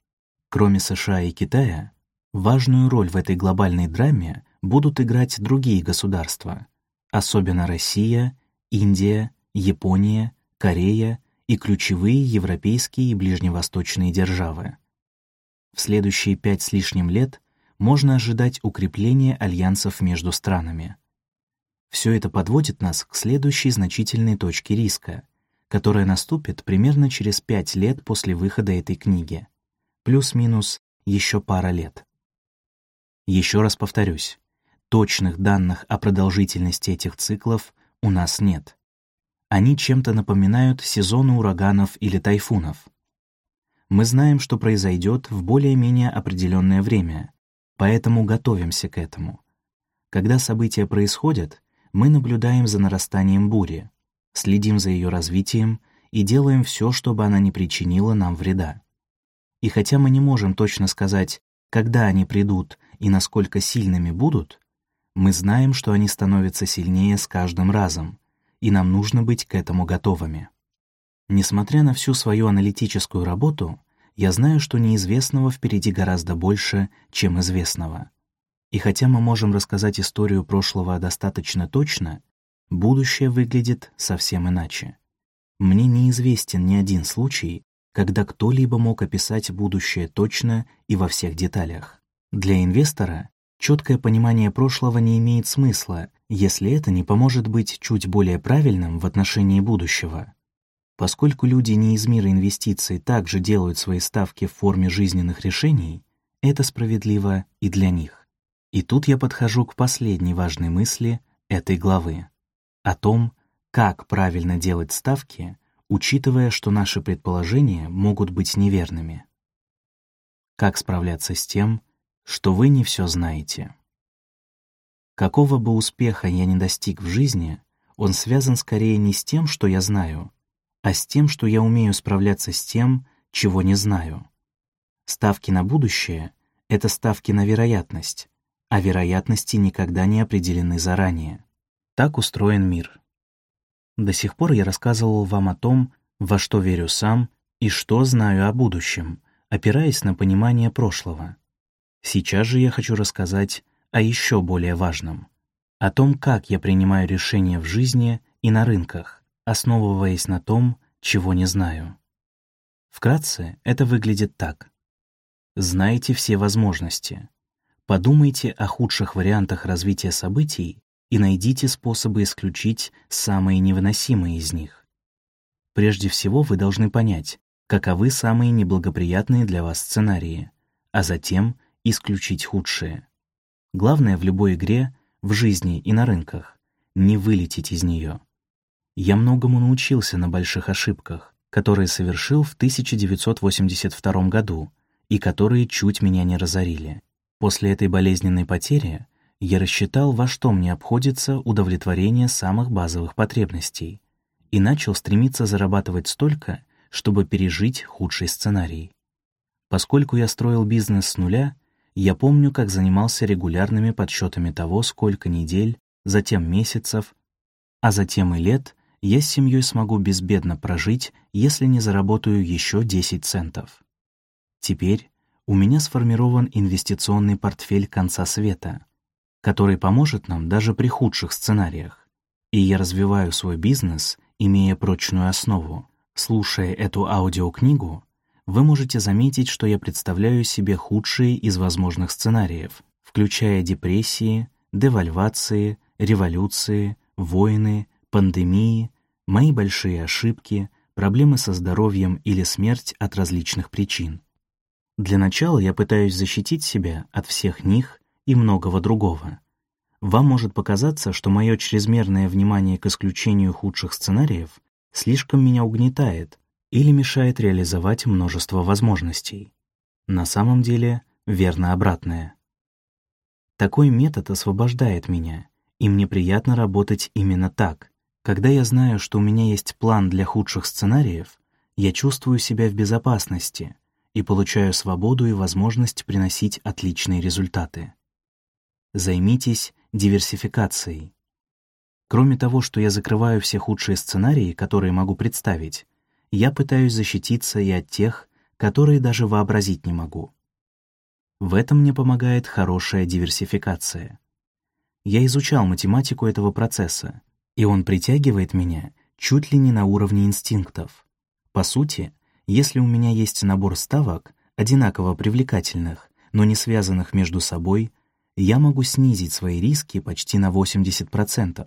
Кроме США и Китая, важную роль в этой глобальной драме будут играть другие государства, особенно Россия, Индия, Япония, Корея и ключевые европейские и ближневосточные державы. В следующие пять с лишним лет можно ожидать укрепления альянсов между странами. Все это подводит нас к следующей значительной точке риска, которая наступит примерно через пять лет после выхода этой книги, плюс-минус еще пара лет. Еще раз повторюсь, точных данных о продолжительности этих циклов у нас нет. Они чем-то напоминают сезоны ураганов или тайфунов. Мы знаем, что произойдет в более-менее определенное время, поэтому готовимся к этому. Когда события происходят, мы наблюдаем за нарастанием бури, следим за ее развитием и делаем все, чтобы она не причинила нам вреда. И хотя мы не можем точно сказать, когда они придут и насколько сильными будут, мы знаем, что они становятся сильнее с каждым разом, и нам нужно быть к этому готовыми. Несмотря на всю свою аналитическую работу, я знаю, что неизвестного впереди гораздо больше, чем известного. И хотя мы можем рассказать историю прошлого достаточно точно, будущее выглядит совсем иначе. Мне неизвестен ни один случай, когда кто-либо мог описать будущее точно и во всех деталях. Для инвестора четкое понимание прошлого не имеет смысла, если это не поможет быть чуть более правильным в отношении будущего. Поскольку люди не из мира инвестиций также делают свои ставки в форме жизненных решений, это справедливо и для них. И тут я подхожу к последней важной мысли этой главы о том, как правильно делать ставки, учитывая, что наши предположения могут быть неверными. Как справляться с тем, что вы не все знаете. Какого бы успеха я ни достиг в жизни, он связан скорее не с тем, что я знаю, а с тем, что я умею справляться с тем, чего не знаю. Ставки на будущее — это ставки на вероятность, а вероятности никогда не определены заранее. Так устроен мир. До сих пор я рассказывал вам о том, во что верю сам и что знаю о будущем, опираясь на понимание прошлого. Сейчас же я хочу рассказать о еще более важном — о том, как я принимаю решения в жизни и на рынках, основываясь на том, чего не знаю. Вкратце это выглядит так. Знайте все возможности. Подумайте о худших вариантах развития событий и найдите способы исключить самые невыносимые из них. Прежде всего вы должны понять, каковы самые неблагоприятные для вас сценарии, а затем исключить худшие. Главное в любой игре, в жизни и на рынках — не вылететь из нее. Я многому научился на больших ошибках, которые совершил в 1982 году и которые чуть меня не разорили. После этой болезненной потери я рассчитал, во что мне обходится удовлетворение самых базовых потребностей и начал стремиться зарабатывать столько, чтобы пережить худший сценарий. Поскольку я строил бизнес с нуля — я помню, как занимался регулярными подсчетами того, сколько недель, затем месяцев, а затем и лет я с семьей смогу безбедно прожить, если не заработаю еще 10 центов. Теперь у меня сформирован инвестиционный портфель конца света, который поможет нам даже при худших сценариях. И я развиваю свой бизнес, имея прочную основу. Слушая эту аудиокнигу, вы можете заметить, что я представляю себе худшие из возможных сценариев, включая депрессии, девальвации, революции, войны, пандемии, мои большие ошибки, проблемы со здоровьем или смерть от различных причин. Для начала я пытаюсь защитить себя от всех них и многого другого. Вам может показаться, что мое чрезмерное внимание к исключению худших сценариев слишком меня угнетает, или мешает реализовать множество возможностей. На самом деле верно обратное. Такой метод освобождает меня, И мне приятно работать именно так. Когда я знаю, что у меня есть план для худших сценариев, я чувствую себя в безопасности и получаю свободу и возможность приносить отличные результаты. Займитесь диверсификацией. Кроме того, что я закрываю все худшие сценарии, которые могу представить, я пытаюсь защититься и от тех, которые даже вообразить не могу. В этом мне помогает хорошая диверсификация. Я изучал математику этого процесса, и он притягивает меня чуть ли не на уровне инстинктов. По сути, если у меня есть набор ставок, одинаково привлекательных, но не связанных между собой, я могу снизить свои риски почти на 80%,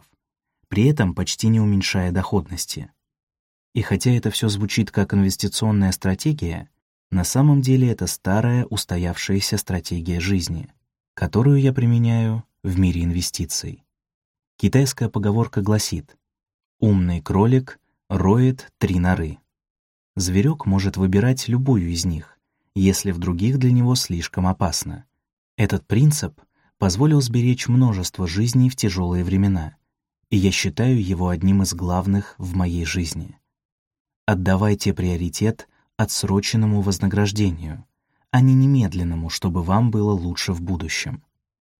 при этом почти не уменьшая доходности. И хотя это все звучит как инвестиционная стратегия, на самом деле это старая устоявшаяся стратегия жизни, которую я применяю в мире инвестиций. Китайская поговорка гласит «Умный кролик роет три норы». Зверек может выбирать любую из них, если в других для него слишком опасно. Этот принцип позволил сберечь множество жизней в тяжелые времена, и я считаю его одним из главных в моей жизни. Отдавайте приоритет отсроченному вознаграждению, а не немедленному, чтобы вам было лучше в будущем.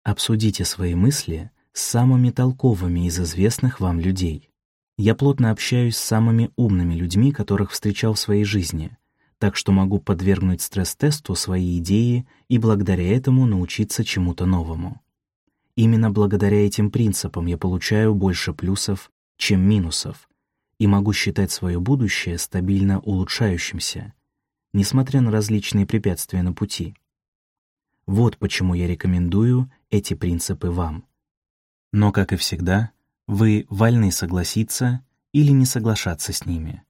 Обсудите свои мысли с самыми толковыми из известных вам людей. Я плотно общаюсь с самыми умными людьми, которых встречал в своей жизни, так что могу подвергнуть стресс-тесту свои идеи и благодаря этому научиться чему-то новому. Именно благодаря этим принципам я получаю больше плюсов, чем минусов, и могу считать свое будущее стабильно улучшающимся, несмотря на различные препятствия на пути. Вот почему я рекомендую эти принципы вам. Но, как и всегда, вы вольны согласиться или не соглашаться с ними.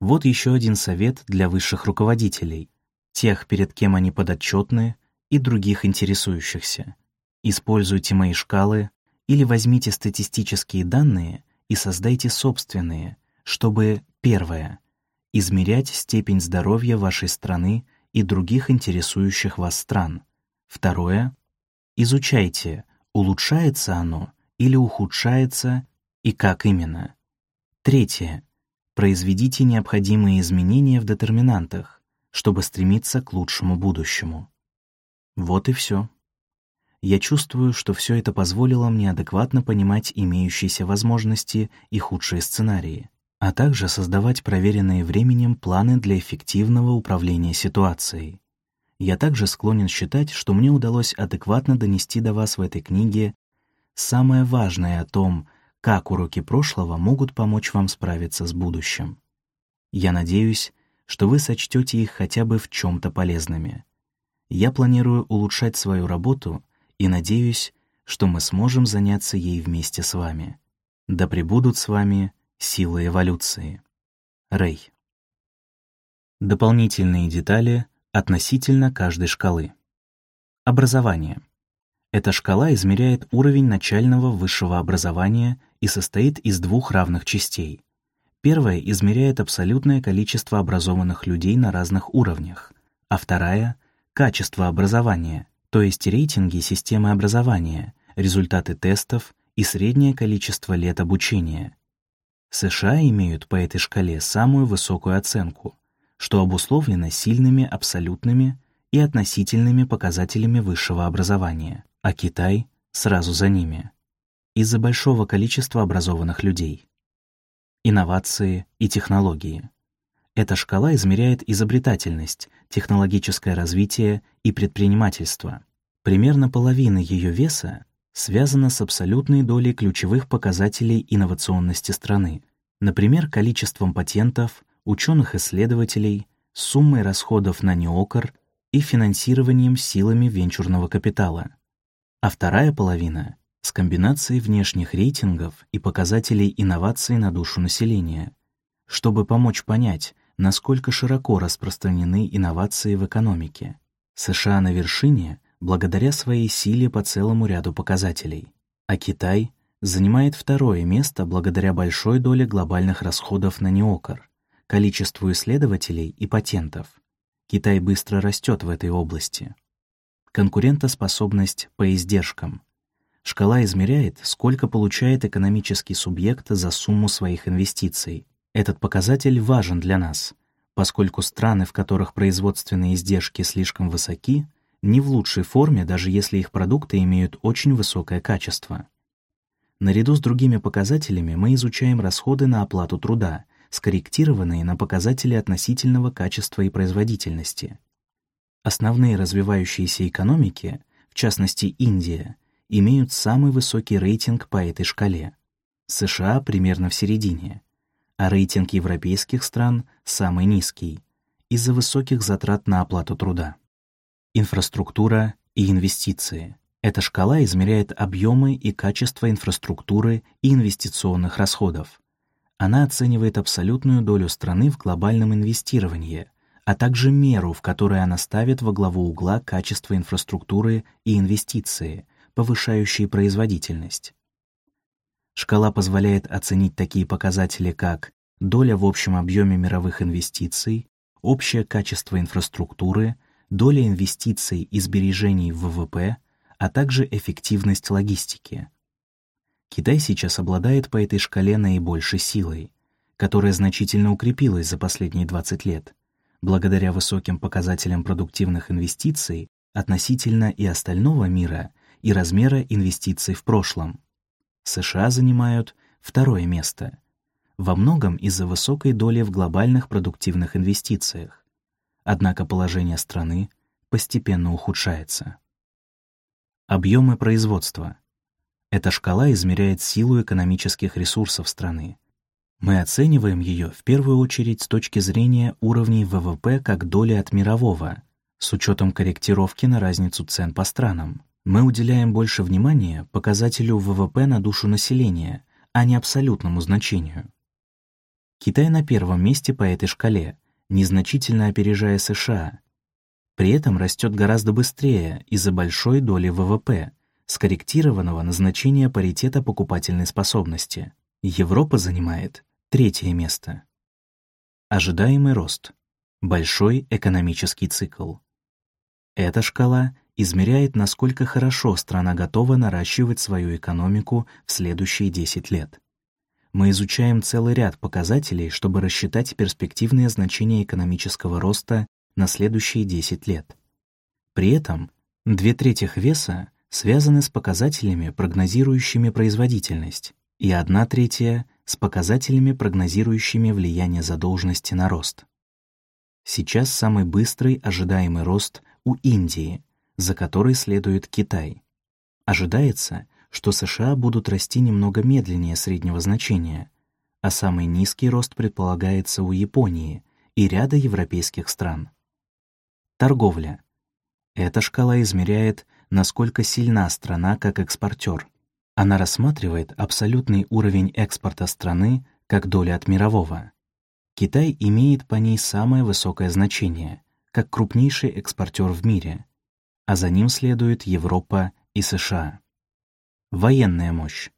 Вот еще один совет для высших руководителей, тех, перед кем они подотчетны, и других интересующихся. Используйте мои шкалы или возьмите статистические данные и создайте собственные, чтобы, первое, измерять степень здоровья вашей страны и других интересующих вас стран. Второе, изучайте, улучшается оно или ухудшается и как именно. Третье, произведите необходимые изменения в детерминантах, чтобы стремиться к лучшему будущему. Вот и все. Я чувствую, что все это позволило мне адекватно понимать имеющиеся возможности и худшие сценарии а также создавать проверенные временем планы для эффективного управления ситуацией. Я также склонен считать, что мне удалось адекватно донести до вас в этой книге самое важное о том, как уроки прошлого могут помочь вам справиться с будущим. Я надеюсь, что вы сочтете их хотя бы в чем-то полезными. Я планирую улучшать свою работу и надеюсь, что мы сможем заняться ей вместе с вами. Да пребудут с вами Сила эволюции. Рэй. Дополнительные детали относительно каждой шкалы. Образование. Эта шкала измеряет уровень начального высшего образования и состоит из двух равных частей. Первая измеряет абсолютное количество образованных людей на разных уровнях, а вторая — качество образования, то есть рейтинги системы образования, результаты тестов и среднее количество лет обучения — США имеют по этой шкале самую высокую оценку, что обусловлено сильными абсолютными и относительными показателями высшего образования, а Китай сразу за ними, из-за большого количества образованных людей. Инновации и технологии. Эта шкала измеряет изобретательность, технологическое развитие и предпринимательство. Примерно половина ее веса связана с абсолютной долей ключевых показателей инновационности страны, например, количеством патентов, ученых-исследователей, суммой расходов на неокр и финансированием силами венчурного капитала. А вторая половина — с комбинацией внешних рейтингов и показателей инноваций на душу населения, чтобы помочь понять, насколько широко распространены инновации в экономике. США на вершине благодаря своей силе по целому ряду показателей, а Китай занимает второе место благодаря большой доле глобальных расходов на неокр, количеству исследователей и патентов. Китай быстро растет в этой области. Конкурентоспособность по издержкам. Шкала измеряет, сколько получает экономический субъект за сумму своих инвестиций. Этот показатель важен для нас, поскольку страны, в которых производственные издержки слишком высоки, не в лучшей форме, даже если их продукты имеют очень высокое качество. Наряду с другими показателями мы изучаем расходы на оплату труда, скорректированные на показатели относительного качества и производительности. Основные развивающиеся экономики, в частности Индия, имеют самый высокий рейтинг по этой шкале. США примерно в середине, а рейтинг европейских стран самый низкий из-за высоких затрат на оплату труда. Инфраструктура и инвестиции. Эта шкала измеряет объемы и качество инфраструктуры и инвестиционных расходов. Она оценивает абсолютную долю страны в глобальном инвестировании, а также меру, в которой она ставит во главу угла качество инфраструктуры и инвестиции, повышающие производительность. Шкала позволяет оценить такие показатели, как доля в общем объеме мировых инвестиций, общее качество инфраструктуры, доля инвестиций и сбережений в ВВП, а также эффективность логистики. Китай сейчас обладает по этой шкале наибольшей силой, которая значительно укрепилась за последние 20 лет, благодаря высоким показателям продуктивных инвестиций относительно и остального мира и размера инвестиций в прошлом. США занимают второе место, во многом из-за высокой доли в глобальных продуктивных инвестициях. Однако положение страны постепенно ухудшается. Объемы производства. Эта шкала измеряет силу экономических ресурсов страны. Мы оцениваем ее в первую очередь с точки зрения уровней ВВП как доли от мирового, с учетом корректировки на разницу цен по странам мы уделяем больше внимания показателю ВВП на душу населения, а не абсолютному значению. Китай на первом месте по этой шкале, незначительно опережая США. При этом растет гораздо быстрее из-за большой доли ВВП, скорректированного на значение паритета покупательной способности. Европа занимает третье место. Ожидаемый рост. Большой экономический цикл. Эта шкала измеряет, насколько хорошо страна готова наращивать свою экономику в следующие 10 лет. Мы изучаем целый ряд показателей, чтобы рассчитать перспективные значения экономического роста на следующие 10 лет. При этом две трети веса связаны с показателями, прогнозирующими производительность, и одна третья — с показателями, прогнозирующими влияние задолженности на рост. Сейчас самый быстрый ожидаемый рост у Индии за которой следует Китай. Ожидается, что США будут расти немного медленнее среднего значения, а самый низкий рост предполагается у Японии и ряда европейских стран. Торговля. Эта шкала измеряет, насколько сильна страна как экспортер. Она рассматривает абсолютный уровень экспорта страны как доля от мирового. Китай имеет по ней самое высокое значение, как крупнейший экспортер в мире, а за ним следует Европа и США. Военная мощь.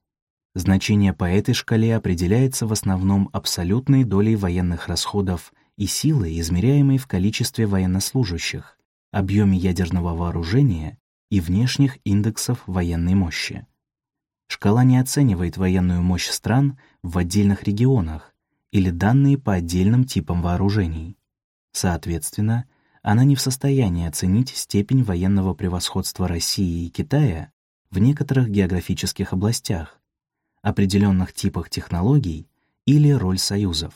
Значение по этой шкале определяется в основном абсолютной долей военных расходов и силой, измеряемой в количестве военнослужащих, объеме ядерного вооружения и внешних индексов военной мощи. Шкала не оценивает военную мощь стран в отдельных регионах или данные по отдельным типам вооружений. Соответственно, она не в состоянии оценить степень военного превосходства России и Китая в некоторых географических областях, определенных типах технологий или роль союзов.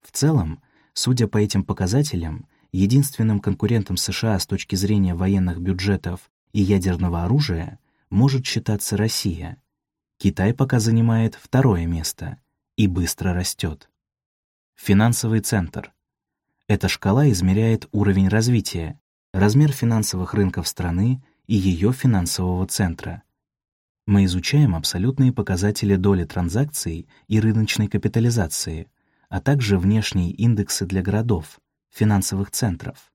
В целом, судя по этим показателям, единственным конкурентом США с точки зрения военных бюджетов и ядерного оружия может считаться Россия. Китай пока занимает второе место и быстро растет. Финансовый центр — эта шкала измеряет уровень развития, размер финансовых рынков страны и ее финансового центра. Мы изучаем абсолютные показатели доли транзакций и рыночной капитализации, а также внешние индексы для городов, финансовых центров.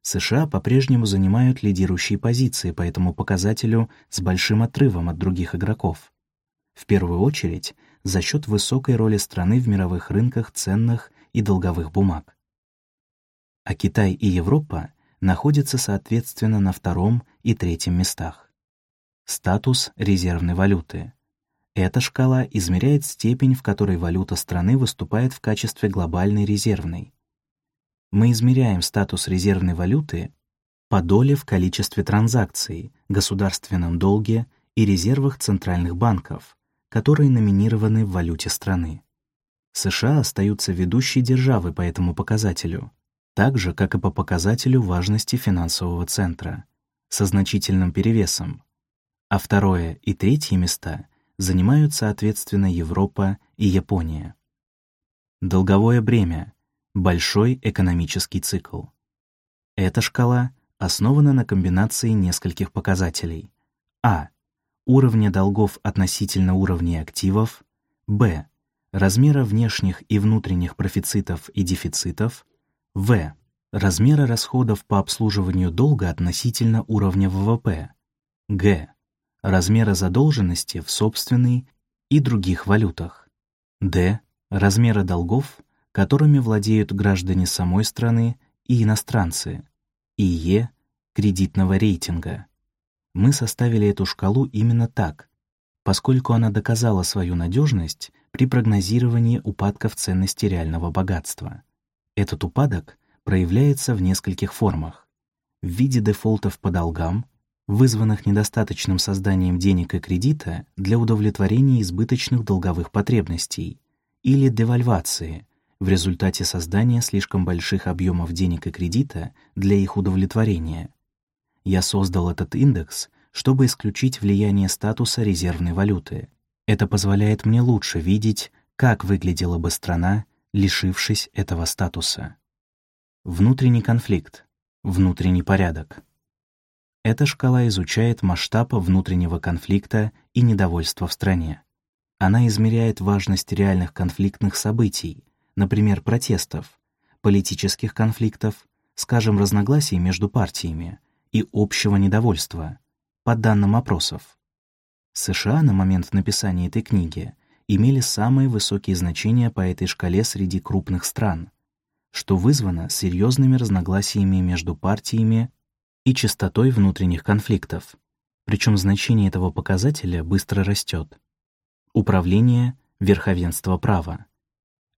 США по-прежнему занимают лидирующие позиции по этому показателю с большим отрывом от других игроков. В первую очередь за счет высокой роли страны в мировых рынках ценных и долговых бумаг а Китай и Европа находятся соответственно на втором и третьем местах. Статус резервной валюты. Эта шкала измеряет степень, в которой валюта страны выступает в качестве глобальной резервной. Мы измеряем статус резервной валюты по доле в количестве транзакций, государственном долге и резервах центральных банков, которые номинированы в валюте страны. США остаются ведущей державой по этому показателю, так же, как и по показателю важности финансового центра, со значительным перевесом, а второе и третье места занимают соответственно Европа и Япония. Долговое бремя — большой экономический цикл. Эта шкала основана на комбинации нескольких показателей. А. Уровня долгов относительно уровней активов. Б. Размера внешних и внутренних профицитов и дефицитов. В. Размера расходов по обслуживанию долга относительно уровня ВВП. Г размера задолженности в собственной и других валютах. Д. Размера долгов, которыми владеют граждане самой страны и иностранцы. И Е. Кредитного рейтинга. Мы составили эту шкалу именно так, поскольку она доказала свою надежность при прогнозировании упадков ценности реального богатства. Этот упадок проявляется в нескольких формах. В виде дефолтов по долгам, вызванных недостаточным созданием денег и кредита для удовлетворения избыточных долговых потребностей, или девальвации в результате создания слишком больших объемов денег и кредита для их удовлетворения. Я создал этот индекс, чтобы исключить влияние статуса резервной валюты. Это позволяет мне лучше видеть, как выглядела бы страна, лишившись этого статуса. Внутренний конфликт, внутренний порядок. Эта шкала изучает масштаб внутреннего конфликта и недовольства в стране. Она измеряет важность реальных конфликтных событий, например, протестов, политических конфликтов, скажем, разногласий между партиями и общего недовольства, по данным опросов. США на момент написания этой книги имели самые высокие значения по этой шкале среди крупных стран, что вызвано серьезными разногласиями между партиями и частотой внутренних конфликтов, причем значение этого показателя быстро растет. Управление, верховенство права.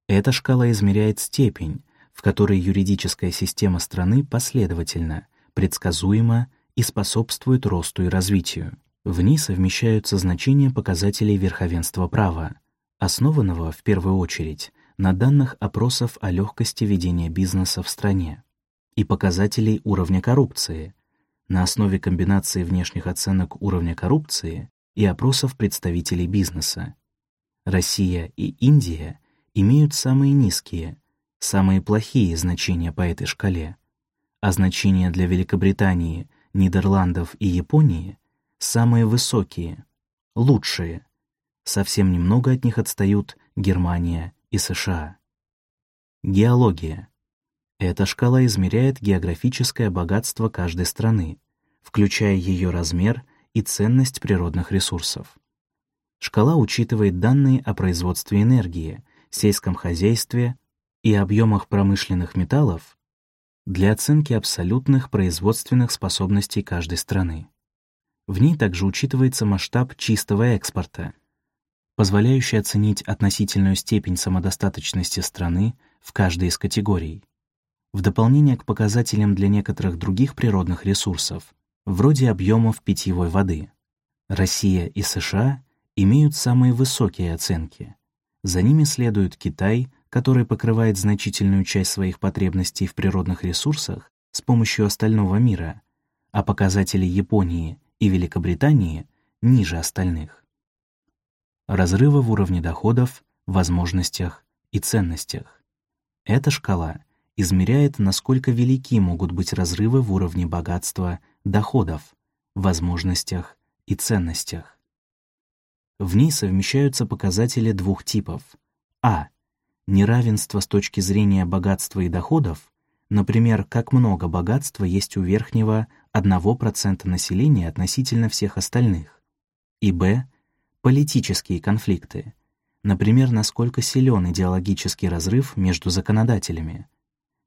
Эта шкала измеряет степень, в которой юридическая система страны последовательна, предсказуема и способствует росту и развитию. В ней совмещаются значения показателей верховенства права, основанного, в первую очередь, на данных опросов о легкости ведения бизнеса в стране и показателей уровня коррупции на основе комбинации внешних оценок уровня коррупции и опросов представителей бизнеса. Россия и Индия имеют самые низкие, самые плохие значения по этой шкале, а значения для Великобритании, Нидерландов и Японии самые высокие, лучшие. Совсем немного от них отстают Германия и США. Геология. Эта шкала измеряет географическое богатство каждой страны, включая ее размер и ценность природных ресурсов. Шкала учитывает данные о производстве энергии, сельском хозяйстве и объемах промышленных металлов для оценки абсолютных производственных способностей каждой страны. В ней также учитывается масштаб чистого экспорта, позволяющий оценить относительную степень самодостаточности страны в каждой из категорий в дополнение к показателям для некоторых других природных ресурсов, вроде объемов питьевой воды. Россия и США имеют самые высокие оценки. За ними следует Китай, который покрывает значительную часть своих потребностей в природных ресурсах с помощью остального мира, а показатели Японии и Великобритании ниже остальных. Разрывы в уровне доходов, возможностях и ценностях. Эта шкала измеряет, насколько велики могут быть разрывы в уровне богатства, доходов, возможностях и ценностях. В ней совмещаются показатели двух типов. А. Неравенство с точки зрения богатства и доходов, например, как много богатства есть у верхнего 1% населения относительно всех остальных. И Б. Политические конфликты, например, насколько силен идеологический разрыв между законодателями,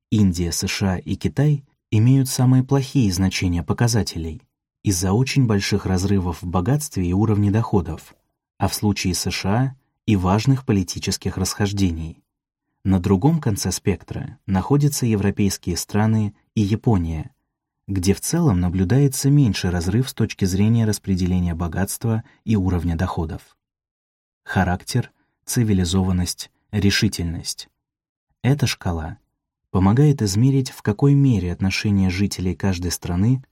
Индия, США и Китай имеют самые плохие значения показателей, из-за очень больших разрывов в богатстве и уровне доходов, а в случае США и важных политических расхождений. На другом конце спектра находятся европейские страны и Япония, где в целом наблюдается меньший разрыв с точки зрения распределения богатства и уровня доходов. Характер, цивилизованность, решительность. Эта шкала помогает измерить, в какой мере отношения жителей каждой страны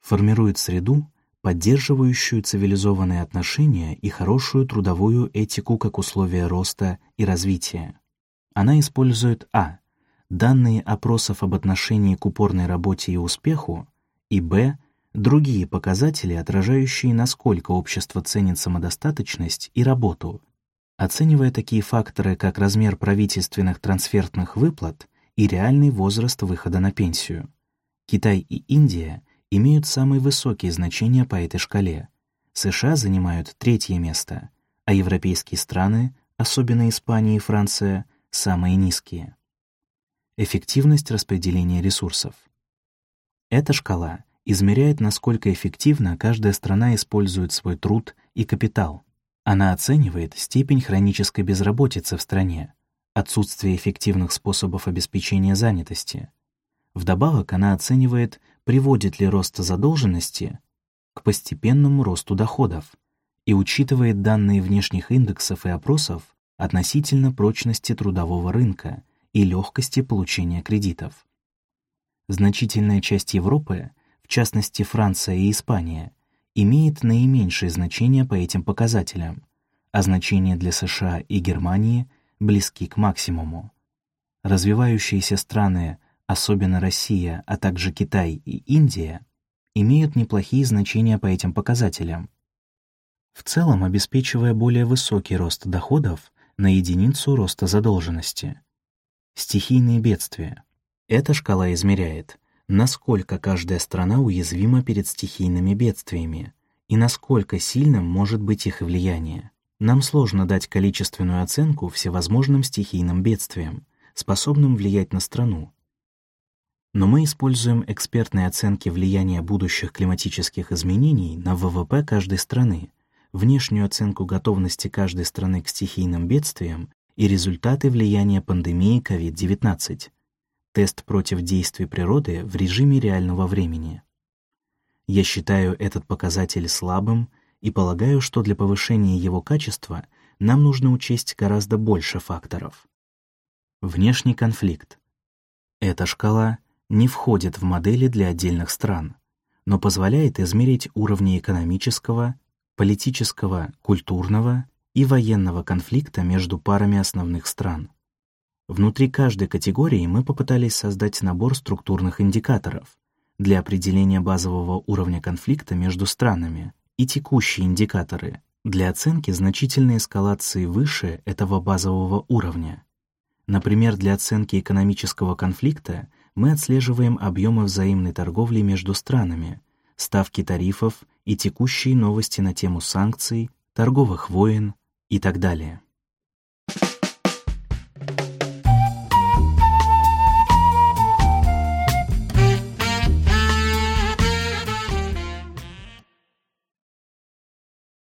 формируют среду, поддерживающую цивилизованные отношения и хорошую трудовую этику как условие роста и развития. Она использует а. Данные опросов об отношении к упорной работе и успеху, и б. другие показатели, отражающие, насколько общество ценит самодостаточность и работу, оценивая такие факторы, как размер правительственных трансфертных выплат и реальный возраст выхода на пенсию. Китай и Индия имеют самые высокие значения по этой шкале. США занимают третье место, а европейские страны, особенно Испания и Франция, самые низкие. Эффективность распределения ресурсов. Эта шкала измеряет, насколько эффективно каждая страна использует свой труд и капитал. Она оценивает степень хронической безработицы в стране, отсутствие эффективных способов обеспечения занятости. Вдобавок она оценивает, приводит ли рост задолженности к постепенному росту доходов и учитывает данные внешних индексов и опросов относительно прочности трудового рынка и легкости получения кредитов. Значительная часть Европы, в частности Франция и Испания, имеет наименьшее значение по этим показателям, а значения для США и Германии близки к максимуму. Развивающиеся страны, особенно Россия, а также Китай и Индия, имеют неплохие значения по этим показателям, в целом обеспечивая более высокий рост доходов на единицу роста задолженности. Стихийные бедствия. Эта шкала измеряет, насколько каждая страна уязвима перед стихийными бедствиями и насколько сильным может быть их влияние. Нам сложно дать количественную оценку всевозможным стихийным бедствиям, способным влиять на страну. Но мы используем экспертные оценки влияния будущих климатических изменений на ВВП каждой страны, внешнюю оценку готовности каждой страны к стихийным бедствиям и результаты влияния пандемии COVID-19, тест против действий природы в режиме реального времени. Я считаю этот показатель слабым и полагаю, что для повышения его качества нам нужно учесть гораздо больше факторов. Внешний конфликт. Эта шкала не входит в модели для отдельных стран, но позволяет измерить уровни экономического, политического, культурного и военного конфликта между парами основных стран. Внутри каждой категории мы попытались создать набор структурных индикаторов для определения базового уровня конфликта между странами, и текущие индикаторы для оценки значительной эскалации выше этого базового уровня. Например, для оценки экономического конфликта мы отслеживаем объемы взаимной торговли между странами, ставки тарифов и текущие новости на тему санкций, торговых войн и так далее.